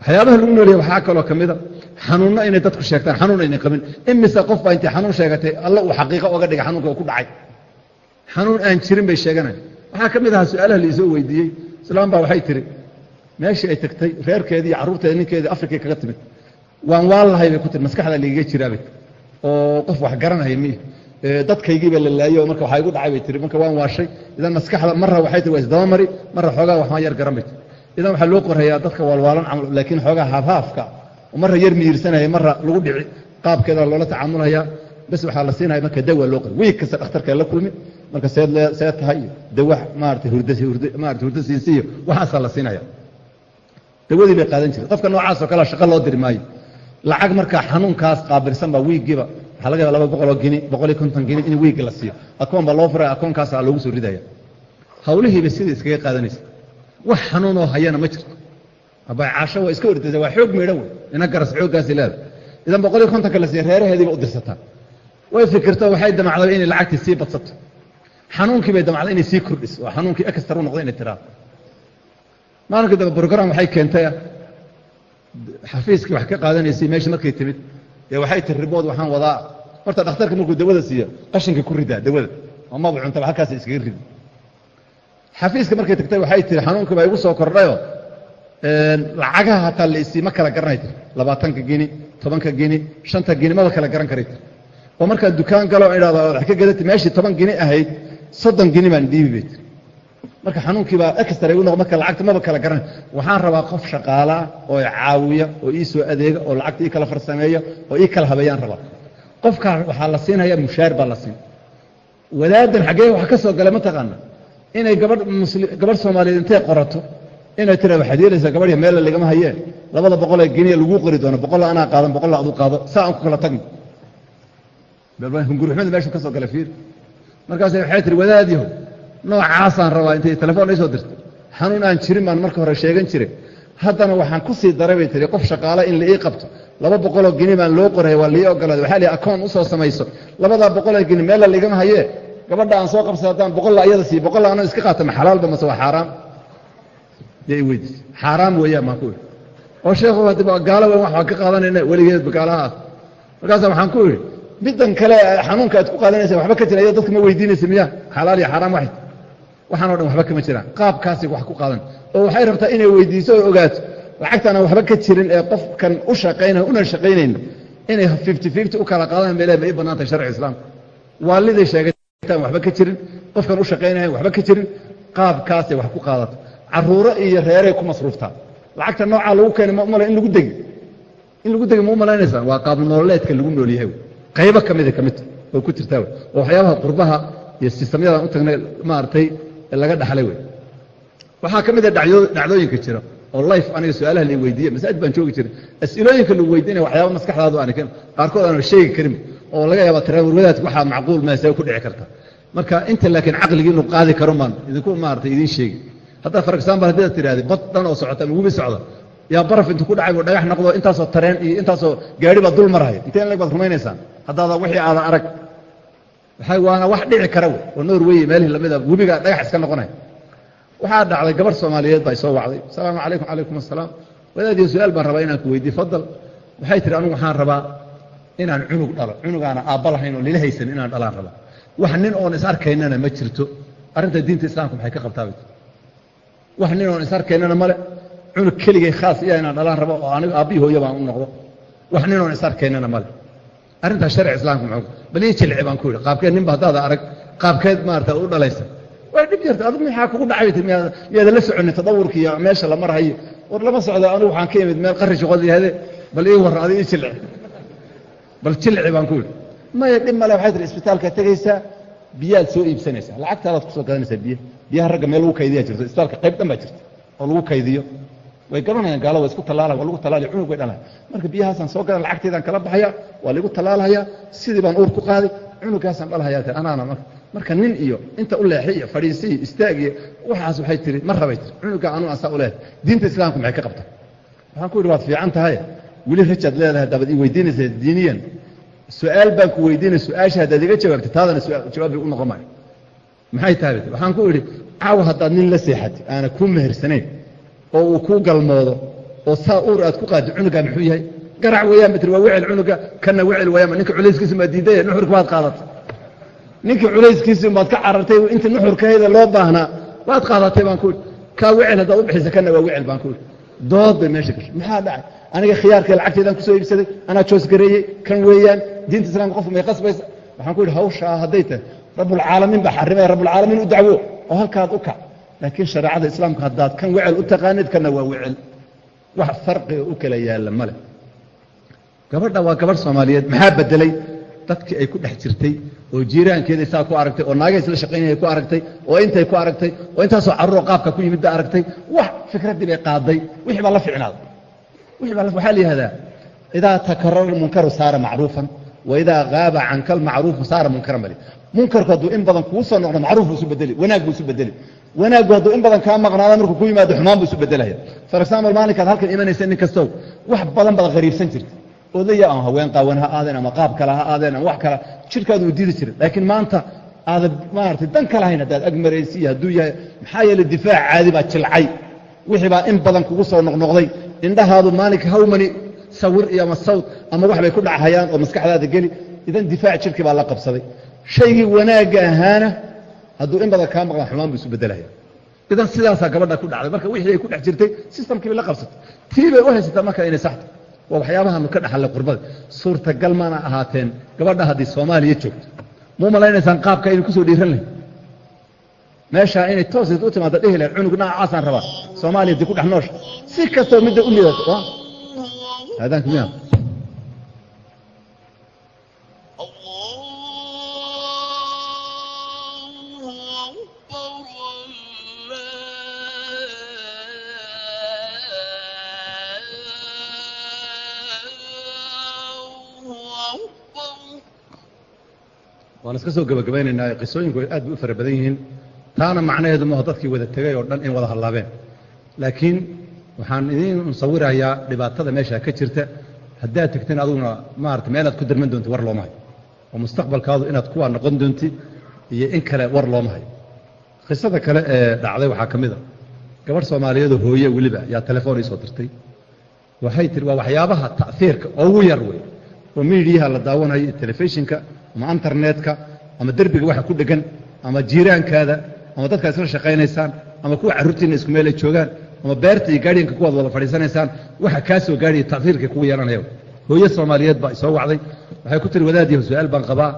B: Waxyaabaha lagu nool yahay waxaa kaloo ka mida xanuunno inay dadku sheegtaan xanuun aynay qabin. Imise qof baa intay xanuun sheegatay alla uu xaqiiqo oga dhigay xanuunka uu ku dhacay. Xanuun aan jirin bay sheeganaya waxaa ka mid ahaa su'aalaha la isoo weydiiyey. Islaam baa waxay tiri meeshii ay tagtay reerkeedii iyo carruurteeda ninkeedii afrikay kaga timid. Waan waan lahay bay ku tiri maskaxda lagaga jiraabay oo qof wax garanaya miy dadkaygiiba la laayey oo marka waxaa igu dhacay bay tiri. Marka waan waashay idan maskaxda marra waxay tiri waa isdaba mari marra xoogaa waxma yar garan bay tiri. Idan waxaa loo qorayaa dadka waalwaalan camal laakiin xoogaa haafhaafka marra yar miyirsanaya marra lagu dhici qaabkeeda loola tacaamulaya bas waxaa la siinaya marka dawa loo qoray wiig kasta dhakhtarka la kulmi marka seed see tahay iyo dawa maarata maarata hurdo siinsiiyo waxaasaa la siinaya dawadii bay qaadan jirtay qofka noocaasoo kalea shaqo loo diri maayo. Lacag markaa xanuunkaas qaabilsan baa wiigiiba waxaa laga yaaba laba boqoloo gini boqol iyo konton gini in wiigga la siiyo. Akoon baa loo furaya akoonkaasaa loogu soo ridaya hawlihiiba sida iskaga qaadanaysa. Wax xanuunoo hayana ma jirto abay caasho waa iska ordaysa waa xoog meedho wey ina garas xooggaasi leeda idan boqol iyo kontonka la siiya reeraheediiba u dirsataa way fikirto waxay damacday inay lacagtii sii badsato. Xanuunkii bay damacday inay sii kordhiso oo xanuunkii extra u noqdo inay tiraa maalinka dambe brogram waxay keentay xafiiskii wax ka qaadanaysay meesha markay timid. Dee waxay tiri ribood waxaan wadaa. Horta dhakhtarka markuu dawada siiyo qashinka ku ridaa dawada. Oo maba cuntaba halkaas iskaga ridi xafiiska markay tagtay waxay tiri xanuunkii baa igu soo kordhayoo lacagaha hataa la isii ma kala garanay tir labaatanka gini tobanka gini shanta gini maba kala garan karay tir oo markaan dukaan galo idhahdo wax ka gadati meeshii toban gini ahayd soddon gini baan dhiibi bay tiri marka xanuunkii baa extra igu noqo marka lacagta maba kala garanay waxaan rabaa qof shaqaalaa oo caawiya oo ii soo adeega oo lacagta ii kala farsameeya oo ii kala habeeyaan rabaa. Qofkaa waxaa la siinaya mushaar baa la siin. Wadaadan xaggee wax ka soo galay mataqaana inay gabadh musli gabadh soomaaliyeed intay qorato inay tira waxaad yeelaysaa gabadhya meella lagama hayee labada boqolee geniya laguu qori doono boqolla anaa qaadan boqolla aduu qaado saa aan ku kala tagno hungurixmada meeshu ka soo fiir. Markaasay waxay tihi wadaadiho noocaasaan rabaa intay telefoon ii soo dirtay. Xanuun aan jirin baan marka hore sheegan jiray. Haddana waxaan ku daray bay tihi qof shaqaale in la ii qabto. Laba boqoloo geni baan loo qoraya waa lii ogolaaday waxaa lihi akoon u soo samayso. Labadaa boqoloo geni meella ligama hayee. Gabadha aan soo qabsay haddaan boqolla ayada siiy boqolla anoo iska qaata ma xalaalba mase waa xaaraam dee i weydiisay xaaraam weeyaan maan ku idhi oo sheekhu haddi gaalo waan ka qaadanayna weligeedba gaalaha. Ah markaasa waxaan ku idhi middan kale xanuunka aad ku qaadanaysa waxba ka jira iyado dadka ma weydiinaysa miya xalaal iyo xaaraam waxay. Waxaan o dhan waxba kama jiraan qaabkaasay wax ku qaadan. Oo waxay rabtaa inay weydiiso oo ogaato. Lacagtaana waxba ka jirin ee qofkan u shaqaynaya una shaqaynayn inay fifty fifty u kala bay leedahay ma ii bannaantay sharci islaamka waaliday sheegataan waxba ka jirin. Qofkan u shaqaynayan waxba ka jirin. Qaabkaasay wax ku qaadato caruuro iyo reeray ku masruuftaa lacagta noocaa lagu keenay ma umala in lagu degi. In lagu degi ma u malaynaysaan waa qaab nololeedka lagu nool yahay qaybo ka mida ka midta oo ku jirtaa wey. Oo waxyaabaha qurbaha iyo sistamyadan u tagnay maaragtay laga dhaxlay wey. Waxaa ka mid a dhacdooyinka jira oo life aniga su'aalaha la weydiiye masaajid baan joogi jiray. As'ilooyinka lagu weydiinaya waxyaaba maskaxdaadu aan kan qaarkood aan sheegi karin oo laga yaaba taraawurwadaadka waxaa macquul meesee ku dhici karta. Marka inta laakiin caqligii inuu qaadi karo maan idinku maarata idiin sheegi haddaa for example haddii aad tidhahday bad dhan oo socota ama webi socda. Yaa baraf intu ku dhacay dhagax noqdo intaasoo tareen iyo intaasoo gaari dul maraya intee in lag baad rumaynaysaan? Haddaada wixii aadan arag. Waana wax dhici kara oo norway meelihii lamida webiga dhagax iska noqonaya waxaa dhacday gabar soomaaliyeed baa isoo wacday. Asalaamu calaykum calaykum assalaam wadaadiyo su'aal baan rabaa inaan ku weydiye fadal. Waxay tihi anugu waxaan rabaa inaan cunug dhalo cunugaana aabba lahayn oo lila haysan inaan dhalaan rabaa. Wax nin oon is arkaynana ma jirto. Arrinta diinta islaamka maxay ka qabtaa bay wax nin oon is arkaynana male cunug keligay khaas iya inaan dhalaan rabo oo anigu aabbihi hooyo baan u noqdo. Wax nin oon is arkaynana male arrintaas sharci islaamka muxuu bal ii jilci baan ku yidhi qaabkeed ninba haddaada arag qaabkeed maarata u dhalaysa. Way dhib jirta adigu maxaa kugu dhacay ti miyaada la soconin tadawurka iyo meesha la marhayo war lama socdo anigu waxaan ka imid meel qarri shaqood yahade bal ii warra adi ii jilci. Bal jilci baan ku yidhi. Maya dhib male waxay tihi isbitaalka tegaysaa biyaad soo iibsanaysaa lacagtaadaad ku soo gadanaysaa biyo biyaha ragga meel lagu kaydiyaa jirto isbitaalka qayb dhan baa jirta oo lagu kaydiyo. Way garanayaan gaalo waa isku tallaalaya waa lagu tallaalaya cunug way dhalaya marka biyahaasaan soo gadan lacagteedaan kala baxaya waa lagu tallaalaya sidii baan uur ku qaaday cunugaasaan dhalhayaa ti anaana marka. Marka nin iyo inta u leexi iyo fadhiisi iyo istaag iyo waxaas waxay tihi ma rabay tiri cunuga anuu asaa u leehay diinta islaamka maxay ka qabta waxaan ku yidhi waad fiican tahay. Weli rajaad leedahay dabaad ii weydiinaysaa diiniyan. Su'aal baan ku weydiinay su'aasha haddaad iga jawaabtay taadana jawaabay u noqon maayo maxay tahay? Waxaan ku idhi caawa haddaad nin la seexatay aana kuu mehersanayn oo uu kuu galmoodo oo saa uur aad ku qaaddo cunugaa muxuu yahay? Garac weeyaan ba tiri waa wecel cunuga kana wecel weeyaan ninka culayskiisa maad diidaya nuxurka baad qaadatay ninkii culayskiisa baad ka carartay inta nuxurkahayda loo baahnaa waad qaadatay baan ku idhi. Kaa wecel haddaad u bixisa kana waa wecel baan ku idhi. Dood bay meesha gashay. Maxaa dhacay? Aniga khiyaarkay lacagteedaan ku soo iibsaday anaa joosgareeyey kan weeyaan diinta islaamka qofku may qasbaysa. Waxaan ku yidhi hawshaa hadday tahay rabbulcaalamiin baa xarimaya rabbulcaalamiin u dacwo oo halkaad u kac laakiin shareecada islaamka haddaad kan wecel u taqaanid kana waa wecel wax farqiga u kala yaalla male gabadha waa gabadh soomaaliyeed maxaa bedelay dadkii ay ku dhex jirtay oo jiiraankeeda saa ku aragtay oo naagay isla shaqaynaya ku aragtay oo intay ku aragtay oo intaasoo carruuroo qaabka ku yimid ba aragtay. Wax fikraddii bay qaaday wixii baa la ficnaaday wixii baa waxaa la yihahdaa idaa takarara munkaru saara macruufan wa idaa gaaba canka almacruufu saara munkaran bali munkarku hadduu in badan kuu soo noqdo macruuf buu isu bedeli wanaag buu isu bedeli. Wanaaggu hadduu in badan kaa maqnaada markuu ku yimaado xumaan buu isu bedelaya. For example maalinkaad halkan imanaysa nin kastow wax badan baad qariibsan jirta. Odaya ama haween qaawan ha aadeen ama qaab kale ha aadeen ama wax kale. Jirkaadu uu diidi jiray. Laakiin maanta aada maaragtay dan ka lahayn haddaad ag maraysi iyo hadduu yahay maxaa yeelay difaac caadi baa jilcay. Wixii baa in badan kugu soo noqnoqday. Indhahaadu maalinka hawmani sawir iyo ama sawd ama wax bay ku dhachayaan oo maskaxdaada geli. Idan difaac jirkii baa la qabsaday shaygii wanaagga ahaana hadduu in badan kaa maqlan xumaan buu isu bedelaya idan sidaasaa gabadha ku dhacday. Marka wixii ay ku dhex jirtay systamkii bay la qabsatay. Tii bay u haysataa marka inay saxto waa waxyaabahaanu ka dhaxallay qurbada. Suurtagal mana ahaateen gabadha haddii soomaaliya joogto. Muu malaynaysaan qaabka aynu ku soo dhiiran lahayn? Meeshaa inay tooseed u timaada dhihi lahayn cunug noocaasaan rabaa. Soomaaliya dib ku dhex noosha si kastoo midda u liidato aadaanka miya waan iska soo gebagabaynaynaa qisooyinku aad bay u fara badan yihiin. Taana macnaheedu maaho dadkii wada tegay oo dhan in wada hallaabeen. Laakiin waxaan idiin sawirayaa dhibaatada meesha ka jirta. Haddaad tegteen aduguna maarata meelaad ku darman doonti war looma hayo oo mustaqbalkaadu inaad kuwaa noqon doontid iyo in kale war looma hayo qisada kale ee dhacday waxaa ka mid a. Gabadh soomaaliyeedoo hooye weliba yaa telefoon ii soo dirtay. Waxay tihi waa waxyaabaha ta'hiirka ugu yar wey oo miidiyaha la daawanayo telefishinka ama internetka ama derbiga waxa ku dhegan ama jiiraankaada ama dadkaad isla shaqaynaysaan ama kuwa carruurtiina isku meel ay joogaan ama beerta iyo gaadhiyanka kuwaad wada fadhiisanaysaan waxa kaa soo gaadhaya ta'hiirka kugu yeelanaya hooye soomaaliyeed baa isoo wacday. Waxay ku tiri wadaadiiho su'aal baan qabaa.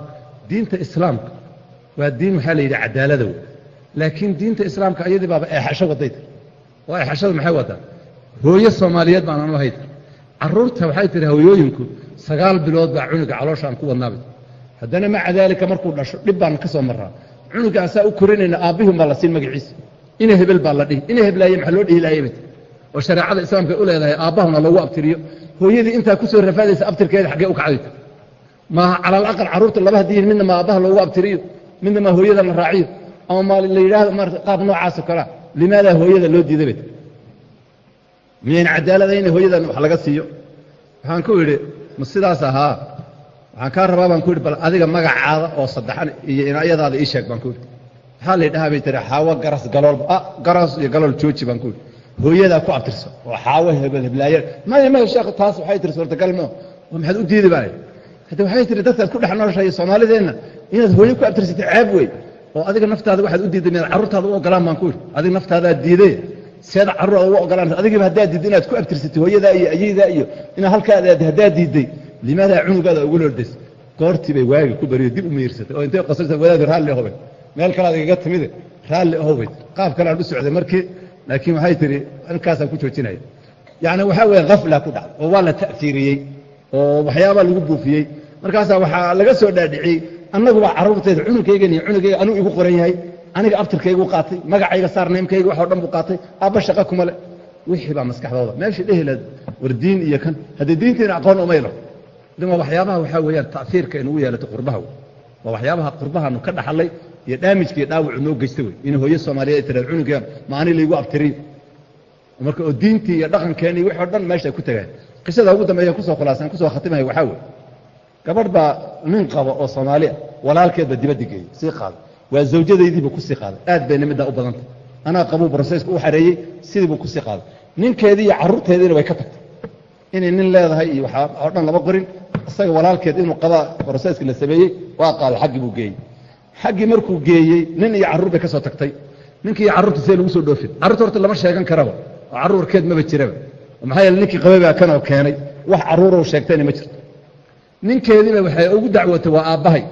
B: Diinta islaamka waa diin waxaa la yidhi cadaalada wey laakiin diinta islaamka ayadii eexasho waday oo eexashada maxay wadaa hooye soomaaliyeed baan anu ahay tir carruurta waxay tihi hooyooyinku sagaal bilood baa cunuga caloosha ku wadnaabay haddana maca daalika markuu dhasho dhib baan ka soo maraa cunuga asaa u korinayna aabbihun baa la siin magaciisa ina hebel baa la dhihi ina heblaaye maxaa loo dhihi tii oo shareecada islaamka u leedahay aabbahuna loogu abtiriyo. Hooyadii intaa ku soo rafaadaysa abtirkeeda xaggee u kacdayta ma cala alaqal carruurta laba hadiyin midna ma aabbaha loogu abtiriyo midna ma hooyada la raaciyo. Ama ma la yidhaahdo marata qaab noocaasoo kalea limaadaa hooyada loo diiday bay miyayna cadaaladaynay hooyadan wax laga siiyo? Waxaan ku idhi ma sidaas ahaa waxaan kaa rabaa baan ku idhi bal adiga magacaada oo saddexan iyo inayadaada ii sheeg baan ku idhi maxaa la yidhahaa bay tiri xaawo garas galool ah garas iyo galool jooji baan ku idhi hooyadaa ku abtirso oo xaawo hebel heblaaya maya maya sheekh taas waxay tiri suurtagal moo oo maxaad u diidi baa hadde waxay tiri dadkaad ku dhex nooshahay soomaalideenna inaad hooyo ku abtirsatay ceeb wey oo adiga naftaada waxaad u diiday miyaad carruurtaada u ogolaan baan ku idhi adiga naftaadaa diiday seed carruur ugu ogolaan adigiiba haddaad diidday inaad ku abtirsatay hooyadaa iyo ayaydaa iyo inaad halkaada haddaad diidday limaadaa cunugaada ugu lordays goortii bay waagi ku bariyo dib u miirsatay oo intay qosaysa wadaadi raalli ahobay meel kalaad igaga timide raalli ahobay qaab kale aan u socday markii laakiin waxay tihi halkaasaan ku joojinaya yacni waxaa weeye kafla ku dhacday oo waa la ta'fiiriyey oo waxyaabaa lagu buufiyey markaasaa waxaa laga soo dhaadhiciyey annaguba carruurteeda cunugkaygan iyo cunugayga anuu igu qoran yahay aniga abtirkaygu qaatay magacayga saarnaymkayga waxoo dhan buu qaatay aabba shaqa kuma le wixii baa maskaxdooda meeshii dhehilaad war diin iyo kan haddii diintiina aqoon umaylo dima waxyaabaha waxaa weeyaan ta'fiirka inugu yeelato qurbaha waa waxyaabaha qurbahaanu ka dhaxalay iyo dhaamijka iyo dhaawacu noo geysta wey inay hooyo soomaaliyeed ay tiraad cunugan ma ani laygu abtiriyo marka oo diintii iyo dhaqankeeni wixii o dhan meesha ay ku tagaan. Qisada ugu dambeeya ku soo khulaasaan ku soo khatimaya waxaa wey gabadh baa nin qaba oo soomaaliya walaalkeed baa dibadda geeyey sii qaaday. Waa zawjadaydiiba ku sii qaaday. Aad bayna middaa u badantay. Anaa qabuu brosesska u xareeyey sidiibuu ku sii qaaday. Ninkeedii iyo carruurteediina way ka tagtay. Inay nin leedahay iyo waxaa oo dhan laba qorin isaga walaalkeed inuu qabaa broseska la sameeyey waa qaaday xaggii buu geeyey. Xaggii markuu geeyey nin iyo carruur bay ka soo tagtay. Ninkii iyo carruurta see lagu soo dhoofin. Carruurta horta lama sheegan karaba. Oo carruurkeed maba jiraba. Maxaa yeele ninkii qabay baa kanoo keenay. Wax carruurou sheegtayna ma jirto. Ninkeediina waxay ugu dacwootay waa aabbahay.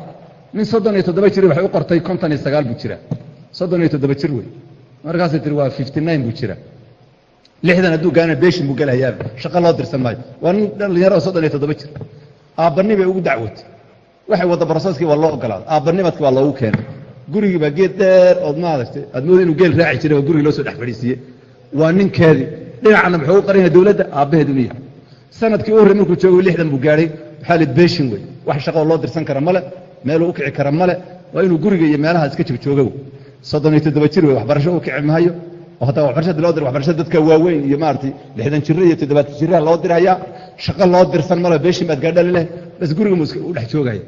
B: Nin soddon iyo toddoba jir waxay u qortay konton iyo sagaal buu jiraa. Soddon iyo toddoba jir wey. Markaasay tiri waa fifty nine buu jiraa. Lixdan hadduu gaana beeshin buu gelahayaaba shaqo loo dirsan maayo. Waa nin dhallinyaro soddon iyo toddoba jir aabbani bay ugu dacwootay waxay wadda broseskii waa loo ogolaaday aabbanimadkii waa loogu keenay. Gurigii baa geed dheer ood maaragtay aad mooda inuu geel raaci jiray waa gurigii loo soo dhex fadhiisiiyey. Waa ninkeedii. Dhinacana muxuu u qaran yahay dowladda aabbaheed inuu yahay sannadkii u horrey markuu joogay lixdan buu gaadhay. Waxaa lid beeshin wey. Wax shaqoo loo dirsan kara male. Meeluu u kici kara male. Waa inuu guriga iyo meelaha iska jogjooga wey soddon iyo toddoba jir wey waxbarasho u kici maayo hataa waxbarashada loo dir waxbarashada dadka waaweyn iyo maaragtay lixdan jirra iyo toddobaatan jirraha loo dirhayaa shaqo loo dirsan male beeshin baad gaadhali leh. Bas guriga mu u dhex joogaya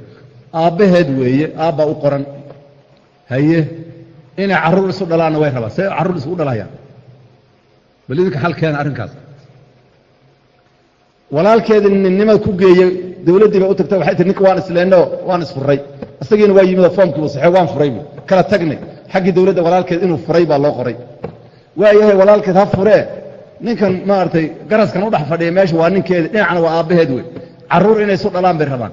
B: aabbaheed weeye aabbaa u qoran. Haye inay carruur isu dhalaanna way rabaan. See carruur isugu dhalahayaan bal idinka xal keena arrinkaas. Walaalkeedii ninnimad ku geeyey dowladdii bay u tagta waxay tii ninka waan isleenno waan isfuray. Isagiina waa yimid oo foomkii uu saxey waan furay. Bu kala tagnay. Xaggii dowladda walaalkeed inuu furay baa loo qoray waayahay walaalkeed ha furee ninkan maaragtay garaskan u dhex fadhiya meesha waa ninkeedii dhinacna waa aabbaheed wey carruur inay isu dhalaan bay rabaan.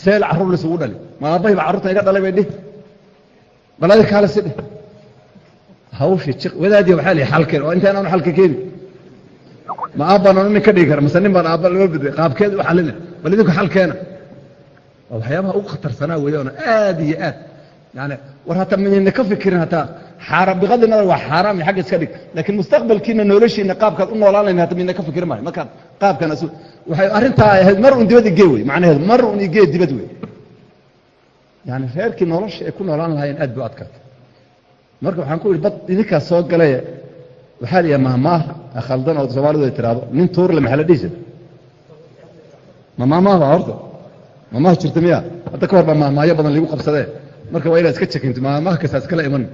B: Seel carruur lisugu dhali. Ma aabbahay ba carruurtan iga dhalay bay dhih bal kaale si dheh hawsha jiq. Wadaadiya waxaa lihi xalkeen. Oo intaan aanu xalka keeni. Ma aabbaan nin ka dhigi kara. Mase nin baan aabba loo bedelay qaabkeed u xalina bal idinku xalkeena. Waa waxyaabaha ugu khatarsanaa weeyaano aad iyo aad yani war hataa midayna ka fikirin hataa xaaraam biqadri nadar waa xaaraam iska dhig. Laakiin mustaqbalkiina noloshiina qaabkaad u noolaanayna hata midna ka fikiri maayo. Markaan qaabkan waxay arrintaa ahayd mar un dibad igee macnaheedu mar un igee dibad wey yani reerkii nolosha ay ku noolaan lahaayeen aad bu adkaatay. Marka waxaan ku idhi bad idinkaas soo galaye. Waxaa la yidhaha mahmaah khaldan oo soomaalidu ay tiraahdo nin tuurle maxaa la dhihi jira ma horta. Mahmaah jirta miya hadda ka hor baa mahmaayo badan lagu qabsadee marka waa inaad iska jekinto mahmaah kastaa iskala iman.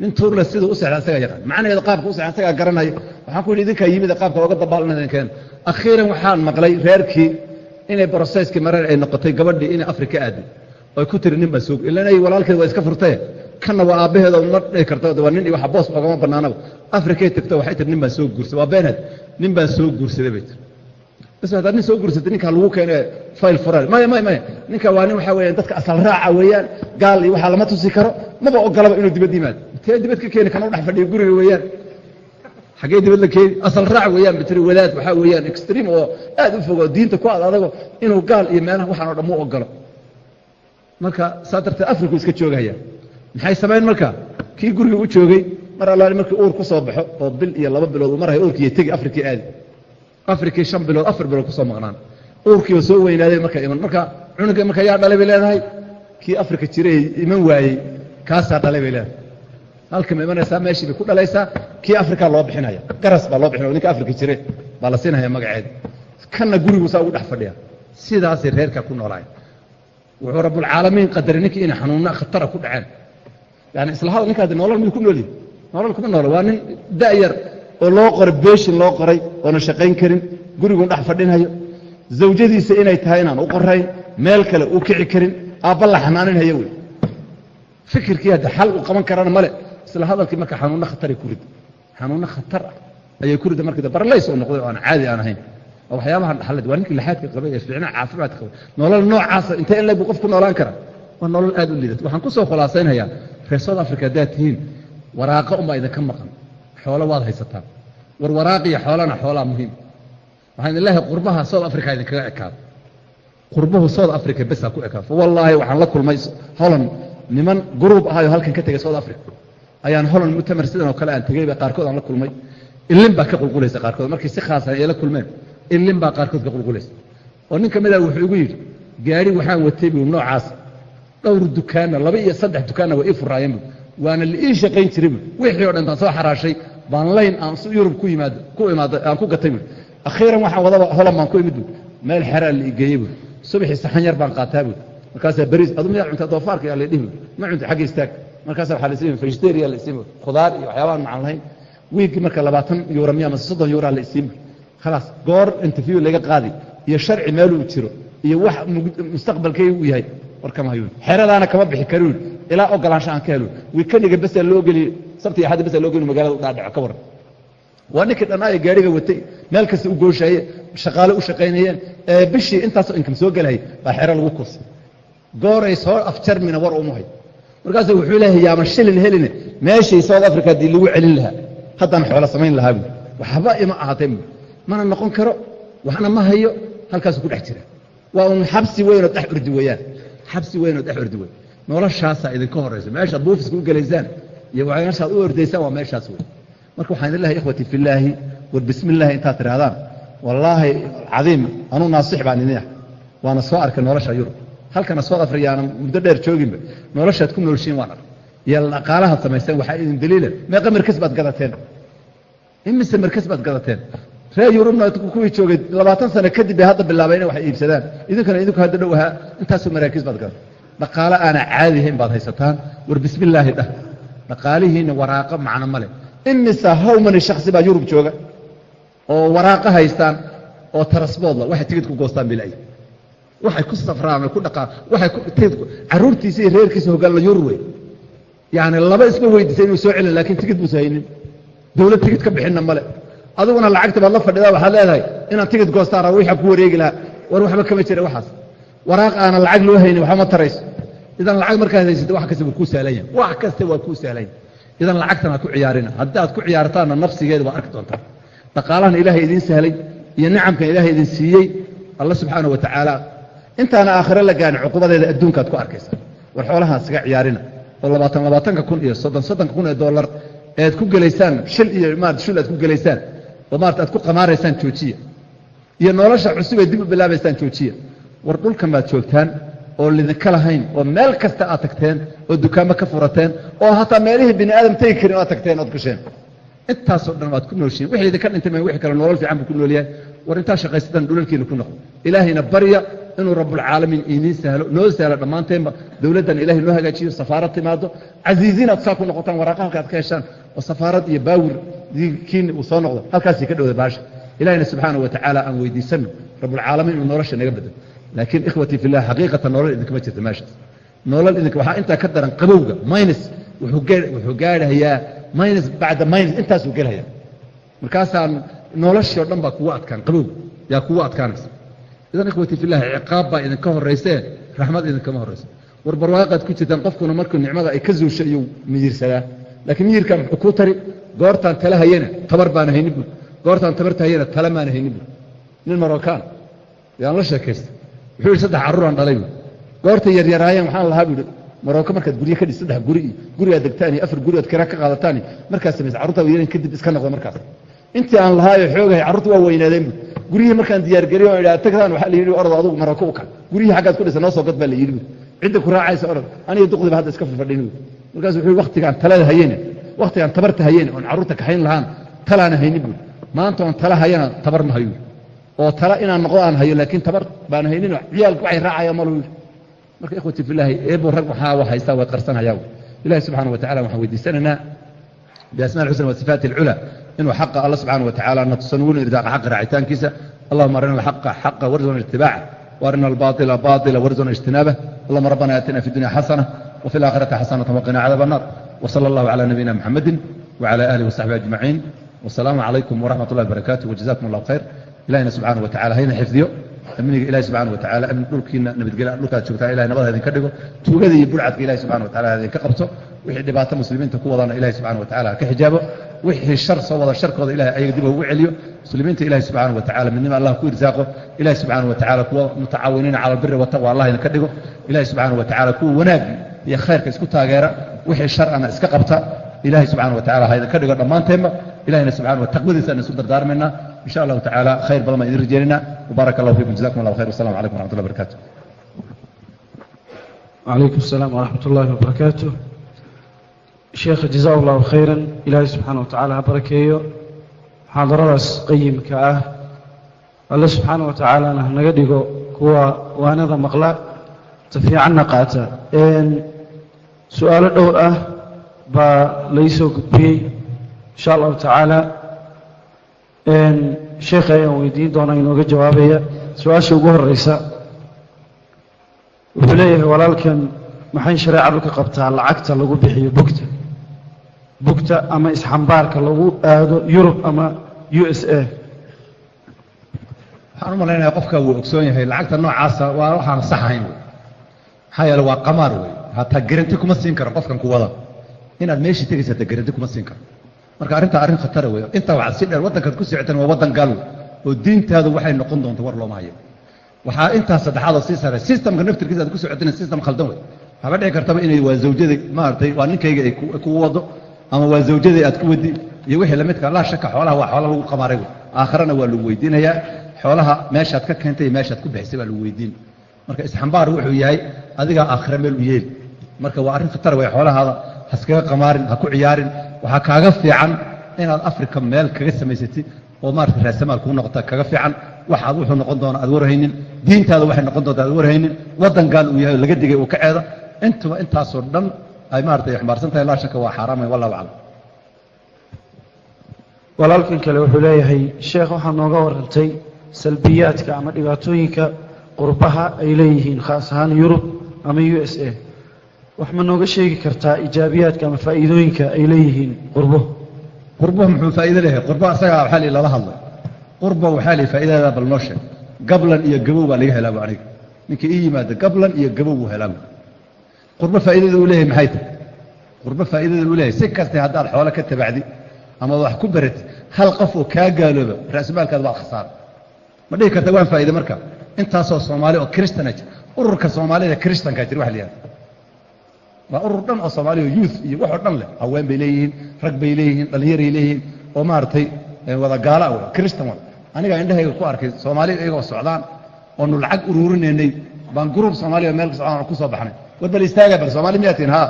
B: Nin tuurle siduu u sexda asagaa yaqaan macnaheedu qaabka u sexda asagaa garanaya. Waxaan ku yidhi idinkaa yimid qaabka oga dabaalinadan keen akhiiran waxaan maqlay reerkii inay broseskii mareer ay noqotay gabadhii inay afrika aaday oy ku tiri nin baa soog ilanay walaalkeed waa iska furtee. Kanna waa aabbaheedo ma dhihi karto waa nin iyo waxa boos ogama bannaanaba afrikay tagto waxay tiri nin baan soo guursaday. Waa beenheed nin baan soo guursaday bay tiri haddaad nin soo guursatay ninkaa lagu keene fayl furaan maya maya maya ninka waa nin waxaa weeyaan dadka asal raaca weeyaan gaal iyo waxaa lama tusi karo. Maba ogolaba inuu dibad yimaado. Tee dibad ka keeni kana u dhex fadhiyo guriga weeyaan? Xaggee dibad la keeni asal raac weeyaan bitiri wadaad waxaa weeyaan extream oo aad u fogo diinta ku ad adago inuu gaal iyo meelaha waxaan oo dhan mu ogolo. Marka saa darteed afriku iska joogahaya. Maxay samayn marka? Kii guriga u joogay mar allaali markii uur ku soo baxo oo bil iyo laba bilood uu maraya uurkiiyo tegi afrikii aadi afrikii shan bilood afar bilood ku soo maqnaan. Uurkiioo soo weynaaday marka iman. Marka cunuga marka yaa dhalay bay leedahay? Kii afrika jiray iman waayey. Kaasaa dhalay bay leedahay. Halka ma imanaysaa meeshii bay ku dhalaysaa. Kii afrikaa loo bixinaya. Garas baa loo bixinaya. Ninka afrika jire baa la siinaya magaceeda kanna gurigu saa ugu dhex fadhiya. Sidaasay reerkaa ku noolaay wuxuu rabbulcaalamiin qadaray ninkii inay xanuunna khatara ku dhaceen. Yani isla hadal ninkaasi nolol miyuu ku nool yahay nolol kuma noolo. Waa nin da'yar oo loo qoray beeshin loo qoray oona shaqayn karin gurigun dhex fadhinayo. Zawjadiisa inay tahay inaan u qorayn meel kale uu kici karin aabba la xanaaninhaya wey. Fikirkii hadda xal u qaban karana male isla hadalkii marka xanuunno khataray ku rid xanuunno khatar ah ayay ku ridda markii barlays oo noqday oo aan caadi aan ahayn. Oo waxyaabahan dhaxalad waa ninkii laxaadka qabay ee fiicnaa caafimaadka qabay. Nolol noocaasa intee in leeg buu qof ku noolaan karaa waa nolol aad u liidata. Waxaan ku khulaasaynayaa reer south africa haddaad tihiin waraaqa unbaa idinka maqan xoolo waad haysataan war waraaqiyo xoolana xoolaa muhiim. Waxaan idin qurbaha south africa idinkaga ekaado. Qurbuhu south africa besaa ku ekaado. Wallaahi waxaan la kulmay holland. Niman gruub ahayoo halkan ka tegay south africa. Ayaan holland mutamar sidan oo kale aan tegey ba qaarkood aan la kulmay. Ilin baa ka qulqulaysa qaarkood. Markii si khaasan ay la kulmeen ilin baa qaarkood ka qulqulaysa. Oo nin ka ah wuxuu igu yidhi gaari waxaan watay buu noocaas. Dhowr dukaanna laba iyo saddex dukaanna waa ii furaayeen bu waana la ii shaqayn jiray bu wixii o dhan baan soo xaraashay baan layn aan yurub ku yimaado ku imaado aan ku gatay bu akhiiran waxaan wadaba holan baan ku imid bu meel xeraa la igeeyey bu subaxii saxan yar baan qaataa bu markaasaa beriis adu miyaa cuntaa doofaarka yaa la dhihi bu ma cunta xagga istaag. Markaasa waxaa la isiin vegetarian la isiin khudaar iyo waxyaabahan macaan lahayn. Wiigii marka labaatan yuura miya mase soddon yuuraa la isiin khalaas goor interview laga qaadi iyo sharci meeluu jiro iyo wax mustaqbalkay uu yahay. Hayuun xeradaana kama bixi karuun ilaa ogolaansho aan ka helo wiikaniga besa loo geliye sabti iyo xaddi besa loo geliyo magaalada dhaadhaco ka waran. Waa ninkii dhanaaye gaariga watay meel kasta u gooshaye shaqaale u shaqaynayeen ee bishii intaasoo inkam soo gelahayay baa xero lagu kursay gooray soo afjarmina war uma hay markaasu wuxuu leeyahay yaama shilin heline meeshii south africa haddii lagu celin lahaa. Haddaan xoolo samayn lahaa bu waxba ima ahaateen bu mana noqon karo waxna ma hayo halkaasuu ku dhex jira. Waa un xabsi weynoo dhex ordi weeyaan. Xabsi weynoo dhex ordi wey noloshaasaa idinka horaysa meeshaad buufiska u gelaysaan iyo meeshaad u ordaysaan waa meeshaas wey marka waxaan idin lehay ikhwati filaahi war bismi illaahi intaad tidhahdaan. Wallaahi cadiim anuu naasix baan idin ah waana soo arkay nolosha yurub. Halkana south africa yaana muddo dheer jooginba noloshaad ku noolshiin waan arkay iyo dhaqaalahaad samaysteen waxaa idin daliila meeqa markas baad gadateen. Imise markas baad gadateen? Reer yurubna kuwii joogay labaatan sano kadib bay hadda bilaabay inay wax iibsadaan. Idinkuna idinku hadda dhow ahaa. Intaasoo maraakiis baad gadan dhaqaale aanaa caadihayn baad haysataan. War bismi dhah dhaqaalihiinna waraaqo macno ma leh. Imisa howmani shaksi baa yurub jooga? Oo waraaqo haystaan oo tarasboodla waxay tigid ku goostaan bilay waxay ku safraan ku dhaqaan waxay ku tigid carruurtiisa iyo reerkiisa hoggaanla yurub wey. Laba isma weydiisay inuu soo celin laakiin tigid buusa haynin dawlad tigid ka bixinna male adiguna lacagta baad la fadhidaa waxaad leedahay inaan tigid goostaan raba wixaa ku wareegi lahaa. War waxba kama jira waxaas waraaq aanan lacag loo haynin waxba ma tarayso. Idan lacag markaad haysata wax kasta waa kuu sahlan yahay wax kasta waa kuu sahlan yahay idan lacagtan ku ciyaarina. Haddii aad ku ciyaartaanna nafsigeeda waa arki doontaa dhaqaalahan ilaahay idiin sahlay iyo nicamkan ilaahay idin siiyey alla subxaana wa intaana aakhiro la gaarin cuqubadeeda adduunkaad ku arkaysa. War xoolahaan iskaga ciyaarina. Oo labaatan labaatanka kun iyo soddon soddonka kun ee dollar ead ku gelaysaan shil iyo maarata shil aad ku gelaysaan oo maarata aad ku qamaaraysaan joojiya. Iyo nolosha cusub ee dib u bilaabaysaan joojiya war dhulkan baad joogtaan oo lidinka lahayn oo meel kasta aad tagteen oo dukaamo ka furateen oo hataa meelihii bini aadam tegi karin aad tagteen oad gasheen intaasoo dhan waad ku nooshiin wixii idinka dhintay ma wixii kale nolol fiican buu ku nool yahay. War intaad shaqaysataan dhulalkiina ku noqdo ilaahayna barya inuu rabbulcaalamiin idiin sahlo noo sahlo dhammaanteenba. Dowladdan ilahay noo hagaajiyo safaarad timaado. Casiiziin aad saa ku noqotaan waraaqa halka ka heshaan oo safaarad iyo baawir kiini uu soo noqdo. Halkaasii ka dhowda baasha. Ilahayna subxaana wa tacaala aan weydiisano. Rabbulcaalamiin inuu nolosha naga bedelo laakiin ikhwatii fillah xaqiiqatan nolol idinkama jirta meeshaas nolol idinka waxaa intaa ka daran qabowga minus wuxuu gaadhayaa minus bacda minus intaasuu gelhaya markaasaan noloshii o dhan baa kugu adkaan qabowga yaa kugu adkaanaysa. Idan ikhwatii fillahi ciqaab baa idinka horaysee raxmad idinkama horraysa war barwaaqaad ku jirtaan qofkuna markuu nicmada ay ka zuusho iyuu miyirsadaa laakiin miyirkaa muxuu kuu tari goortaan tala hayana tabar baana haynin bur goortaan tabarta hayana tala maana haynin bur nin marookaan yaan la sheekaysta wuxuu yidhi saddex carruuraan dhalay bu goortay yaryaraayeen waxaan lahaa bu yidhi maroko markaad guryo ka dhis saddex guri iyo gurigaad degtaan iyo afar kira ka qaadataan iyo markaad samaysa carruurta weynayn kadib iska noqda markaas. Intii aan lahaayo xoogahay carruurta waa weynaadeen bu guryihii markaan diyaargariyo oo idhaa tagtaan waxaa la orod adugu maroko u kac guryihii xaggaad ku dhisa noo soo gad baa la bu cidda ku raacaysa orod aniga duqdiba hadda iska fafadhin bu markaasu wuxuu waktigaan talada hayene waktigaan tabarta hayene oon carruurta kaxayn lahaan talaana haynin bu maanta oon tala hayana tabar ma hayo oo tala inaan noqdo aan hayo laakiin tabar baan haynin ciyaalku waxay raacayaan ma luhi marka ikhwati filaahi eebo rag waxaa wa haystaa way qarsanayaa ilahi subxana wa tacala waxaan weydiisanaynaa biasmaa alxusna wasifaati alcula inuu xaqa alla subxaana wa tacala na tusan wuna irdaaqa xaqa raacitaankiisa. Allahuma arina alxaqa xaqa warzona itibaaca waarina albaaila baaila warzona ijtinaabah allahuma rabbana aatina fi dunya xasana wafi alaakhirati xasanatan waqina cadaab annar wsala allahu cala nabiyina muxamedin wcala alihi wasaxbi ajmaciin wasalaamu calaykum waraxmat ullahi barakaatu wjazakum allah khayr ilahina subxaana wa tacala hayna xifdiyo amniga ilahi subxana wa tacala dhulkiina nabadgelya dhulkaad joogtaa ilahay nabada idinka dhigo tuugada iyo bulcadka ilahi subxana wa tacala idinka qabto wixii dhibaato muslimiinta ku wadana ilahi subxana wa tacala ka xijaabo wixii shar soo wada sharkooda ilahay ayaga dib ugu celiyo muslimiinta ilahi subxana wa tacala midnima allah ku irsaaqo ilahi subxana wa tacala kuwa mutacaawiniina cala albiri wataqwa allah idinka dhigo ilahi subxana wa tacala kuwa wanaag iyo khayrka isku taageera wixii shar iska qabta ilahi subxana wa tacala ha idinka dhigo dhammaanteenba ilahina subxana wa taqwadiisa aan isu dardaarmaynaa إن شاء الله تعالى خير بلما إذن رجالنا وبارك الله فيكم جزاكم الله خير والسلام عليكم ورحمة الله وبركاته
A: وعليكم السلام ورحمة الله وبركاته شيخ جزاه الله خيرا إلهي سبحانه وتعالى بركيه حاضرس قيم كأه الله سبحانه وتعالى نقدقه كوا وانذا مقلا تفي عنا قاتا إن سؤال الدور أه با ليسوا قبي إن شاء الله تعالى sheekha ayaan weydiin doonaa inooga jawaabaya su'aasha ugu horeysa wuxuu leeyahay walaalkan maxay shareecadu ka qabtaa? Lacagta lagu bixiyo bugta. Bugta ama isxambaarka lagu aado yurub ama u s a.
B: Waxaan u malaynayaa qofka wuu ogsoon yahay lacagta noocaasa waa waxaan sax ahayn wey maxaa yeele waa qamaar wey. Hataa garanti kuma siin karo qofkan kuwada inaad meeshii tegaysa hataa garanti kuma siin karo marka arrintaa arrin khatara wey intaa waxaad si dheer waddankaad ku socotaan waa waddan gaal oo diintaadu waxay noqon doonta war looma hayo waxaa intaas saddexaad oo sii sare systemka naftirkiisa aad ku socotaan system khaldan wey waxaaba dhici kartaba inay waa zawjada maaragtay waa ninkayga ay kugu wado ama waa zawjaday aad ku wadi iyo wixii lamidka laa shaka xoolaha waa xoola lagu qamaaray wey aakhirana waa lagu weydiinayaa. Xoolaha meeshaad ka keentay iyo meeshaad ku bixisay baa lagu weydiin. Marka isxambaar wuxuu yahay adigaa aakhira meel u yeeli. Marka waa arrin khatar wey xoolahaada haskaga qamaarin ha ku ciyaarin waxaa kaaga fiican inaad africa meel kaga samaysatid oo maarata raasamaal kuu noqota kaga fiican. Waxaad wuxuu noqon doona aad warhaynin diintaada waxay noqon doonta aad warhaynin waddan gaal uu yahay laga digay uu ka ceeda. Intuba intaasoo dhan ay maarata xambaarsan tahay laa waa xaaraam wallahu aclam.
A: Walaalkan kale wuxuu leeyahay sheekh waxaa nooga warantay salbiyaadka ama dhibaatooyinka qurbaha ay leeyihiin khaas ahaan yurub ama u s a wax ma nooga sheegi kartaa ijaabiyaadka ama faa'iidooyinka ay leeyihiin qurbo?
B: Qurbo muxuu faa'iido leeyahay? Qurbo asagaa waxaa lii lala hadlay qurbo waxaa lii faa'iidada bal noo sheeg. Gablan iyo gabow baa laga helaa bu aniga ninkii ii yimaada gablan iyo gabow buu helaa bu qurbo faa'iidada uu leeyahay maxay tahay? Qurbo faa'iidada uu leeyahay si kastay haddaad xoolo ka tabacdi ama wax ku baratid hal qof oo kaa gaalooba ra'sumaalkaada baad khasaara ma dhihi karta waan faa'iide marka intaasoo soomaali oo kristana jir ururka soomaalida kristankaa jir wax la yihahda waa urur dhan oo soomaaliya oo youth iyo waxoo dhan leh. Haween bay leeyihiin rag bay leeyihiin dhallinyaray leeyihiin oo maaragtay wada gaala kristan wa anigaa indhahayga ku arkay soomaaliya iyagoo socdaan oonu lacag uruurinaynay baan gruub soomaaliya meel socdaan ku soo baxnay. War istaaga bal soomaali miyaa tihin? Ha.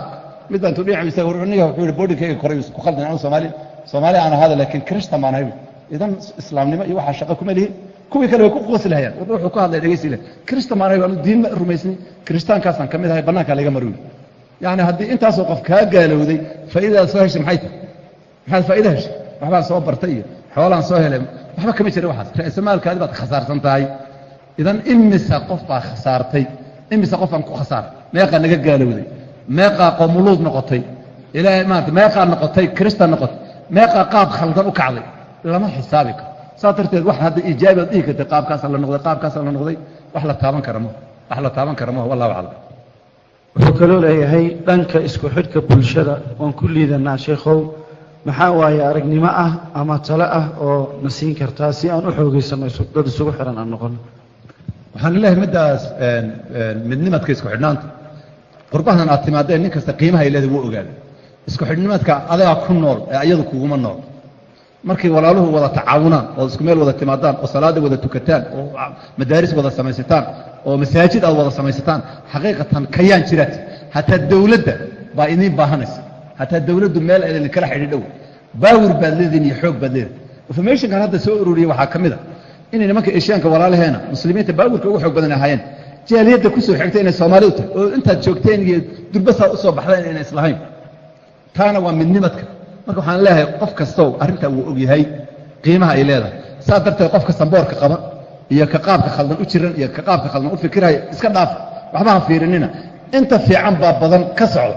B: Mid baan tu dhinac aniga wuxuu yihi boodinkayga koray ku khaldan anu soomaali soomaali aan ahaada laakiin kristan baan ahay idan islaamnimo iyo waxaa shaqo kuma lihin. Kuwii kale way ku qoslahayaan wuxuu ka hadlay dhegaysi leh baan ahay diin ma rumaysnay. Kiristaankaasaan ka mid ahay bannaankaa laga marwi yani haddii intaasoo qof kaa gaalowday faa'iidadaad soo heshay maxay tahay maxaad faa'iida heshay waxbaan soo bartay iyo xoolaan soo helay waxba kama jira waxaas ra'samaalkaadi baad khasaarsan tahay idan imisa qof baa khasaartay imisa qofaan ku khasaaray meeqaa naga gaalowday meeqaa qoomuluud noqotay ilaahay maarata meeqaa noqotay kristan noqotay meeqaa qaab khaldan u kacday lama xisaabi karo saas darteed wax hadda ijaabi aad dhihi kartay qaabkaasaa la noqday qaabkaasaa la noqday wax la taaban kara ma wax la taaban kara ma wallahu aclam
A: wuxuu kaloo leeyahay dhanka isku xidhka bulshada waan ku liidanaa sheekhow. Maxaa waaye aragnimo ah ama tale ah oo na siin kartaa si aan u xoogaysanno dad isugu xihan aan noqono
B: waxaan leeyahay middaas midnimadka isku xidhnaanta. Qurbahan aad timaadeen nin kasta qiimaha ay leedahay wuu ogaaday isku xidhnimadka adagaa ku nool ee iyadu kuguma nool markay walaaluhu wada tacaawunaan oo isku meel wada timaadaan oo salaada wada tukataan oo madaaris wada samaysataan oo masaajid aad wada samaysataan xaqiiqatan kayaan jiraat. Hataa dawladda baa idiin baahanaysa. Hataa dawladdu meel ay idinkala xidhiidhow baawir baad leedihin iyo xoog baad leedihin informationkan hadda soo ururiyey waxaa ka mid a inay nimanka eshiyaanka walaalaheena muslimiinta baawirka ugu xoog badan ahaayeen. Jaaliyadda ku soo xigtay inay soomaalidu tahay oo intaad joogteen iyo durbasaad u soo baxdeen inay islahayn. Taana waa midnimadka marka waxaan leeyahay qof kastow arrintaa wuu og yahay qiimaha ay leedahay. Saas darteed qofka samboorka qaba iyo ka qaabka khaldan u jiran iyo ka qaabka khaldan u fikiraya iska dhaaf. Waxba ha fiirinina. Inta fiican baa badan ka socda.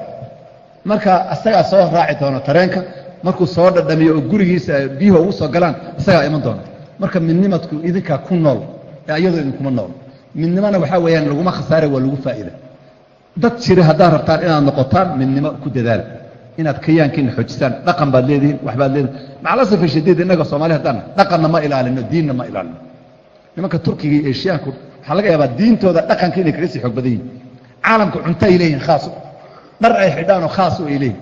B: Marka isagaa soo raaci doono tareenka markuu soo dhadhamiyo oo gurigiisa biyuhu ugu soo galaan isagaa iman doona. Marka midnimadku idinkaa ku nool ee idinkuma nool midnimona waxaa weeyaan laguma khasaare waa lagu faa'ida dad jira haddaad rabtaan inaad noqotaan midnimo ku dadaala inaad kayaankiina xoojisaan dhaqan baad leedihiin waxbaad leedihin macalasafa shadiid innaga soomaali haddaan dhaqanna ma ilaalino diinna ma ilaalino. Nimanka turkiga iyo eshiyaanku waxaa laga yaabaa diintooda dhaqanka inay kaga sii xoog badan yihiin caalamka cunto ay leeyihiin khaaso dhar ay xidhaanoo khaaso ay leeyihiin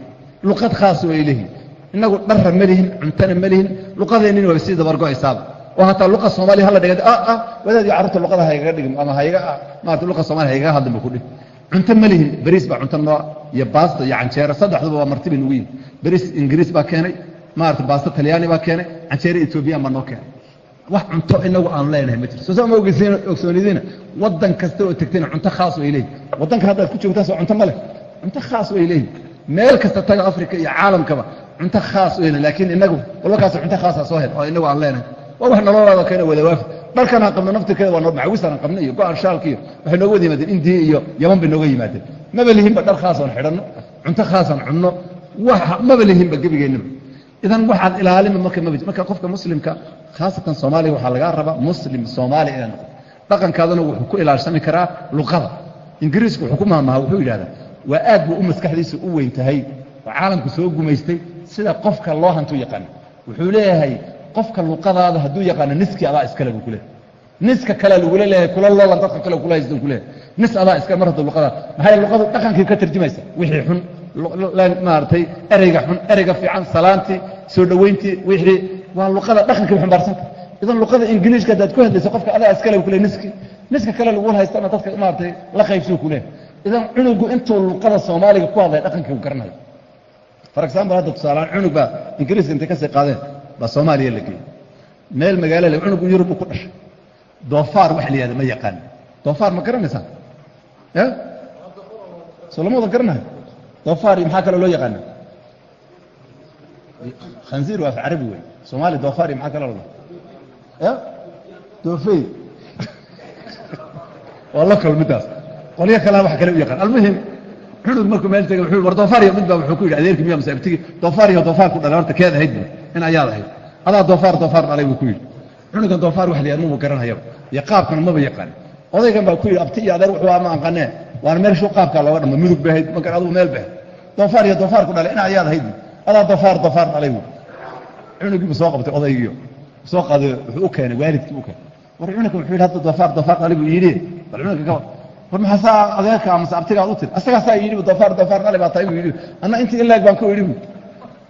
B: luqad khaaso ay leeyihiin innagu dharra ma lihin cuntona ma lihin. Luqadeennina waa sii dabargo'aysaaba oo hataa luqa soomaaliya hala dhiga ah ah wadaadii carruurta luqada haygaga dhigin ama hayga maarata luqa soomaliya haygaga hadlin ba ku dhig cunto ma lihin. Beriis baa cunto nooc iyo baasta iyo canjeero. Saddexduba waa martibi nugu yihiin beriis ingiriis baa keenay maarata baasta talyaani baa keenay canjeero etoobiyaan baa noo keenay. Wax cunto inagu aan leenahay ma jiro soo sama ogsoonidiina? Waddan kasta oo tegtayna cunto khaas ay leeyihiin waddanka haddaad ku joogtaasoo cunto ma leh. Cunto khaas ay leeyihiin meel kasta taga afrika iyo caalamkaba cunto khaas ay leeyihiin laakiin inagu walbakaas cunto khaasa soo hel oo inagu aan leenahay waa wax nololaada keena wada waafi dharkan aan qabno waa macawisaan aan iyo go'aan shaalka iyo waxay nooga yimaadeen indiya iyo yaman bay nooga yimaadeen. Maba lihinba dhar khaasaan xidhanno cunto khaasaan cunno maba lihinba gebigeennaba. Idan waxaad ilaalima marka maba marka qofka muslimka khaasatan soomaaliya waxaa lagaa rabaa muslim soomaaliya inaa noqoto dhaqankaadana wuxuu ku ilaalsami karaa luqada. Ingiriisku wuxuu ku mahmaha wuxuu yidhahdaa waa aad buu u maskaxdiisa u weyn tahay oo caalamku soo gumaystay sida qofka loo hantu yaqaano wuxuu leeyahay qofka luqadaada hadduu yaqaano niski adaa iskale buu kuleeyahay niska kale lagula leeyahay kula loolan dadka kale kula haysta kuleeyahay nis adaa iskale mar hadda luqadaada. Maxay luqadu dhaqankii ka tarjumaysa. Wixii xun maaragtay ereyga xun ereyga fiican salaantii soo dhoweyntii wixii. Waa luqada dhaqankii xambaarsanta idan luqada ingiliishka haddaad ku hadlayso qofka adaa iskale buu kuleeyahay niski. Niska kale lagula haystana dadka maaragtay la qaybsuu kuleeyahay idan cunugu intuu luqada soomaaliga ku hadlay dhaqankii uu garanayo. For example hadda tusaaleaan cunug baa ingiriiska intay ka qaadeen baa soomaaliya la geeyey meel magaalo le cunugu yurub uu ku dhashay. Doofaar wax la yihahda ma yaqaan. Doofaar ma garanaysaan ya soo lama wada garanayo. Doofaar iyo maxaa kaloo loo yaqaana khanziir waa af carabi wey soomaali doofaar iyo maxaa kaloo la ya doofey. [laughs] Waa la kal midaas qolyo kalea wax kale u yaqaan. Almuhim cunug markuu meel tegay war doofaar iyo mid baa wuxuu ku yidhi adeerkii miyaa masaabtigi doofaar iyo doofaar ku dhalay horta keed ahayd bu in ayaad ahayd adaa doofaar doofaar dhalay buu ku yidhi. Cunugan doofaar wax la yihahda maba garanayaba iyo qaabkana maba yaqaan. Odaygan baa ku yidhi abti iyo adeer wuxuu ama anqanee. Waana meel shuu qaabkaa looga dhama mudug bay ahayd markan adugu meel bay doofaar iyo doofaar ku dhalay. In ayaad ahayd bu adaa doofaar doofaar dhalay buu. Cunugiibu soo qabtay odaygiio soo qaaday wuxuu u keenay waalidkii u keenay. War cunugkan wuxuu yidhi hadda doofaar doofaar dhalay buu yidhi. Bal cunugka ka war maxaasaa adeerka amase abtigaad u tiri asagaasaa yidhi doofaar doofaar dhali baa tahay buu yidhi. Anna intii ilaag baan ku idhi bu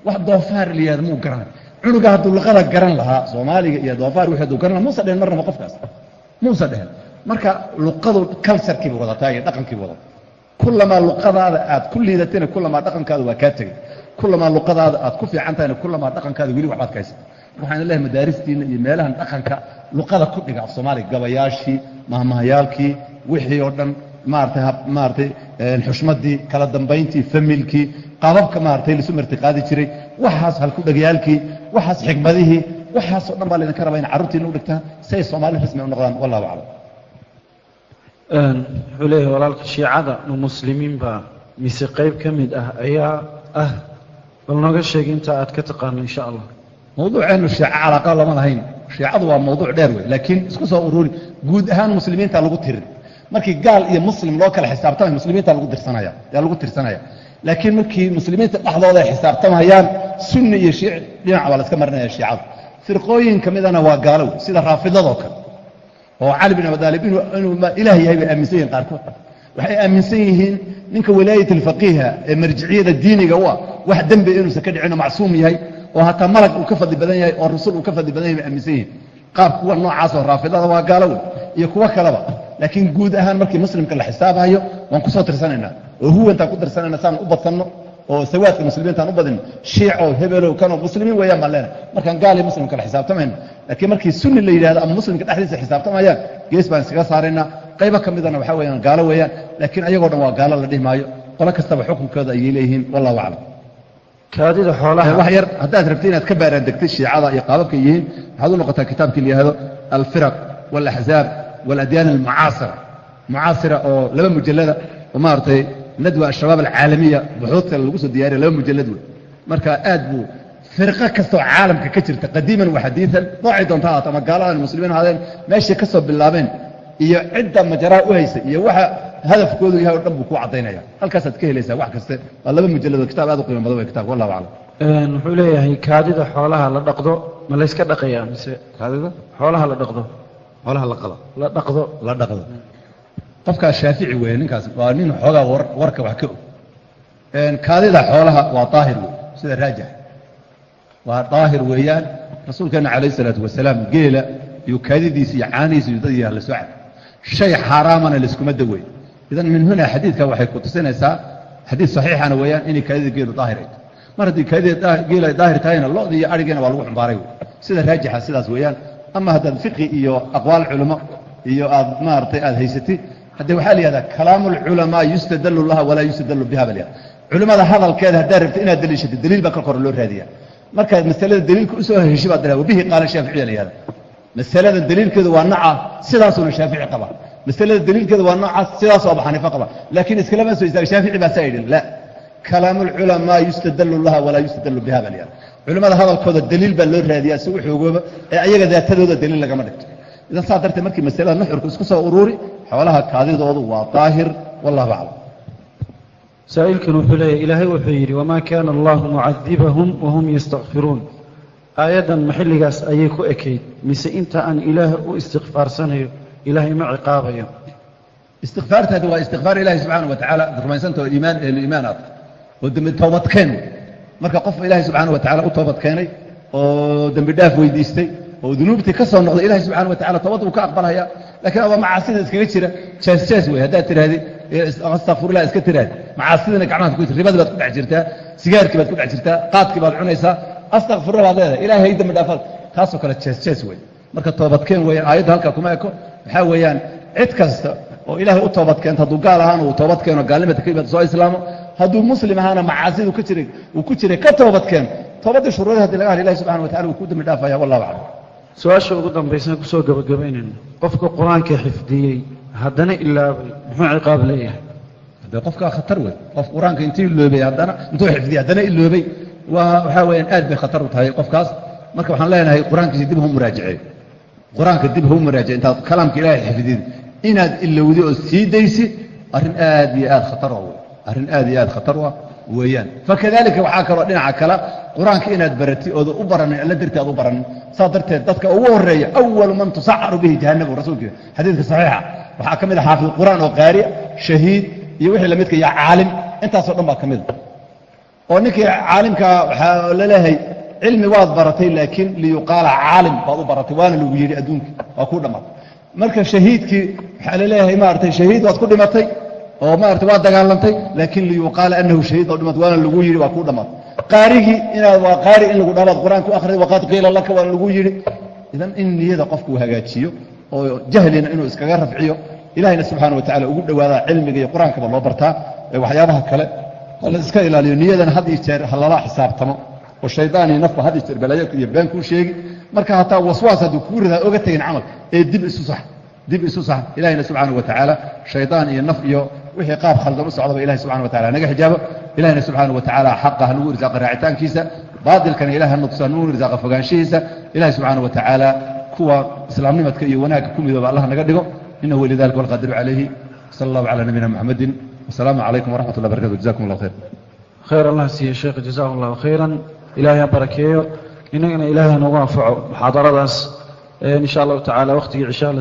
B: wax doofaar la muu garan. Cunuga hadduu luqada garan lahaa soomaaliga iyo doofaar wixii hadduu garan lahaa muusa dhehen marnaba qofkaas. Muusa dhehen. Marka luqadu culturekiiba wadataa iyo dhaqankiiba wadata kulamaa luqadaada aad ku liidatayna kulamaa dhaqankaada waa kaa tegey. Kulamaa luqadaada aad ku fiican tahayna kulamaa dhaqankaada weli waxbaad ka haysata waxaan leeyahay madaaristiina iyo meelahan dhaqanka luqada ku dhiga af soomaaliga gabayaashii mahmahayaalkii wixii oo dhan maaratay xushmadii kala dambayntii familkii qaababka maaratay laisu martiqaadi jiray waxaas halku dhegayaalkii waxaas xikmadihii waxaasoo dhan baa laydinka rabaa in carruurtiina u dhigtaan si ay soomaali rasmi u noqdaan wallahu aclam.
A: Wuxuu leeyahay walaalka shiicada ma muslimiin baa mise qayb ka mid ah ayaa ah bal nooga sheeg inta aad ka taqaano insha allah.
B: Mawduuceenu shiico calaaqa lama lahayn. Shiicadu waa mawduuc dheer wey laakiin isku soo ururi guud ahaan muslimiinta lagu tirin markii gaal iyo muslim loo kala xisaabtamay muslimiinta lagu dirsanaya yaa lagu tirsanaya. Laakiin markii muslimiinta dhexdooda ay xisaabtamayaan sunni iyo shiici dhinaca waa la iska marinaya shiicadu firqooyin ka midana waa gaalow sida raafidadoo kale oo cali bin abi daalib inuu ilaah yahay bay aaminsan yihiin qaarkood. Waxay aaminsan yihiin ninka walaayat alfaqiiha ee marjiciyada diiniga u ah wax dembi inuusan ka dhicin oo macsuum yahay oo hataa malag uu ka fadli badan yahay oo rasul uu ka fadli badan yahay bay aaminsan yihiin qaab kuwa noocaas oo raafidada waa gaalo wey iyo kuwo kaleba laakiin guud ahaan markii muslimka la xisaabayo waan ku soo tirsanaynaa. Oo huwantaan ku tirsanayna saan u badsanno oo sawaadka muslimiintaan u badino shiicow hebelow kanoo muslimiin weeyaan baan leenahay. Markaan gaali muslimka la xisaabtamayno laakiin markii sunni la yidhahdo ama muslimka dhexdiisa xisaabtamayaan gees baan iskaga saaraynaa. Qaybo ka midana waxaa weeyaan gaalo weeyaan laakiin ayagoo dhan waa gaalo la dhihi maayo qolo kastaba xukunkooda ayay leeyihiin wallahu aclam.
A: Kaadida xoolaha.
B: Wax yar haddaad rabti inaad ka baaraan degtay shiicada iyo qaababka yihiin waxaad u noqotaa kitaabkii la yihahdo alfiraq walaxzaab waaladyaan almucaasira mucaasira oo laba mujallada oo maaragtay nadwa ashabaab alcaalamiya buxuudka lagu soo diyaariya laba mujallad wey marka aad buu firqo kastoo caalamka ka jirta qadiiman wa xadiian noocay doonta haato ama gaaladan muslimiin ahaadeen meeshay ka soo bilaabeen iyo cidda majaraa u haysa iyo waxa hadafkoodu yahay o dhan buu ku caddaynaya halkaasaad ka helaysaa wax kaste waa laba mujalladoo kitaab aad u qiimo badan way kitabka wallahu aclam
A: wuxuu leeyahay kaadida xoolaha la dhaqdo ma layska dhaqayaa mise
B: kaadida
A: xoolaha la dhaqdo
B: xoolaha la qada
A: la dhaqdo.
B: La dhaqdo. Qofkaas shaafici weeye ninkaas waa nin xoogaa war warka wax ka og. Kaadida xoolaha waa daahir wey sida raajix waa daahir weeyaan rasuulkeena calayh isalaatu wasalaam geela iyo kaadidiisa iyo caanihiisa iyo dad la soo cab shay xaaraamana layskuma daweey idan min huna xadiidka waxay ku tusinaysaa xadiid saxiixana weeyaan inay kaadida geelu daahir ay tahay mar haddii kaadida geelu ay daahir tahayna lo'da iyo adhigeena waa lagu xumbaaray sida raajixa sidaas weeyaan ama haddaad fiqi iyo aqwaal culimo iyo aad maaragtay aad haysatid haddee waxaa la yihahdaa kalaamu lculamaa yustadalu laha walaa yustadalu biha ba la yihahda culimmada hadalkeeda haddaad rabta inaad daliishatid daliil baa kalka hore loo raadiya markaad masalada daliilka u soo heshi baad tiraa wabihi qaala shaaficiya la yihahda masalada daliilkeedu waa naca sidaasuuna shaafici qaba. Masalada daliilkeedu waa noocaas sidaasoo abu xaniifa qaba. Laakiin iskalama soo istaaga shaafici baa saa yidhin la. Kalaamu lculamaa yustadalu laha walaa yustadalu biha ba la yihahda culimmada hadalkooda daliil baa loo raadiyaa si u xoogooba ee ayaga daatadooda daliil lagama dhigto. Idan saa darteed markii masalada nuxurka isku soo uruuri xoolaha kaadidoodu waa daahir wallahu aclam.
A: Saa'ilkan wuxuu leeyahy ilaahay wuxuu yidhi wamaa kaana allahu mucadibahum wahum yastakfiruun aayaddan maxilligaas ayay ku ekayd mise inta aan ilaah u istikfaarsanayo ilaahay ma ciqaabayo?
B: Istikfaartaadi waa istikfaar ilahi subxaana wa tacaala ad rumaysantao iimaan ehluiimaan aad oo dembi toobadkeen marka qof ilaahay subxaana wa u toobad keenay oo dembi dhaaf weydiistay oo dunuubtii ka soo noqday ilahi subxana wa tacala uu ka aqbalaya. Lakiin aba macaasida iskaga jira. Jaas wey haddaad tiraahdi astakfirullah iska tiraahdi macaasidina gacmaha ku ribadii baad ku dhex jirtaa sigaarkii baad ku dhex jirtaa qaadkii baad cunaysaa. Astakfirullah baad leedahay ilahay hay dembi dhaafaad taasoo kale jaas wey marka toobadkeen weeyaan aayadda halkaa kuma eko. Waxaa weeyaan cid kasta oo ilaahay u toobad keento hadduu gaal ahaana uu toobad keeno gaalnimata ka yimaado soo islaamo hadduu muslim ahaana macaasidu ka jiray uu ku jiray ka toobad keeno toobaddii shuruudaha haddii laga hadla ilahi subxana wa tacala wuu ku dembi dhaafaya wallahu aclam.
A: Su'aasha ugu dambaysan ku soo gabagabaynayna qofka qur'aanka xifdiyey haddana ilaabay muxuu ciqaab leeyahay?
B: De qofkaa khatar wey qof qur'aanka intii iloobay haddana intuu xifdiyey haddana iloobay waxaa weeyaan aad bay khatar u tahay qofkaas. Marka waxaan leenahay qur'aankiisa dib hau muraajaceey qur'aanka dib hau muraajace intaad kalaamka ilaahay xifdid inaad ilowdi oo sii daysi arrin aad iyo aad khatar u wey arrin aad iyo aad khatar u ah weeyaan. Fakadalika waxaa kaloo dhinaca kale qur'aanka inaad barati ooda u baranin alla darti aad u baranin saas darteed dadka ugu horreeya awalu man tusacaru bihi jahanamu rasuulkiisa xadiidka saxiixa waxaa ka mid a xaafid qur'aan oo qaariya shahiid iyo wixii lamidka iyo caalim. Intaasoo dhan baa ka mida oo ninkii caalimkaa waxaa la leeyahay cilmi waad baratay laakiin liyuqaala caalim baad u baratay waana lagu yidhi adduunka. Waa kuu dhammaatay. Marka shahiidkii waxaa la leeyahay maaragtay shahiid waad ku dhimatay oo maarata waa dagaalantay laakiin liyuqaala anahu shahiid oo dhimat waana lagu yidhi waa kuu dhammaatay qaarigii inaad waa qaari in lagu dhabaad qur'aanka u akhriday waqad qiila laka waana lagu yidhi idan in niyada qofku hagaajiyo oo jahlina inuu iskaga rafciyo ilahayna subxaana wa tacala ugu dhowaadaa cilmiga iyo qur'aankaba loo bartaa ee waxyaabaha kale hala iska ilaaliyo niyadana had iyo jeer ha lala xisaabtamo. Oo shaydaan iyo nafba had iyo jeer balaayo iyo been kuu sheegi. Marka hataa waswaas hadduu kuu ridaa oga tegin camal ee dib isu sax dib isu sax ilahayna subxaana wa tacaala shaydaan iyo naf iyo wixii qaab khaldan u socdaba ilahi subxana wa tacala naga xijaabo. Ilahina subxaana wa tacaala xaqa ha nagu irsaaqa raacitaankiisa baadilkana ilahi ha nuqsa ha nagu irsaaqa fogaanshihiisa. Ilahi subxaana wa tacaala kuwa islaamnimadka iyo wanaagga ku midooba allah naga dhigo. Inahu weli dalika walqadiru calayhi sala allahu calaa nabiyina muxamedin wasalaamu calaykum waraxmat ullah barakatu jazakum allah khayr
A: khayr allah siiye sheekh jazahu allahu khayran ilaahay ha barakeeyo. Innagana ilaahay ha noogu anfaco muxaadaradaas in sha allahu tacaala waqtigii cishaa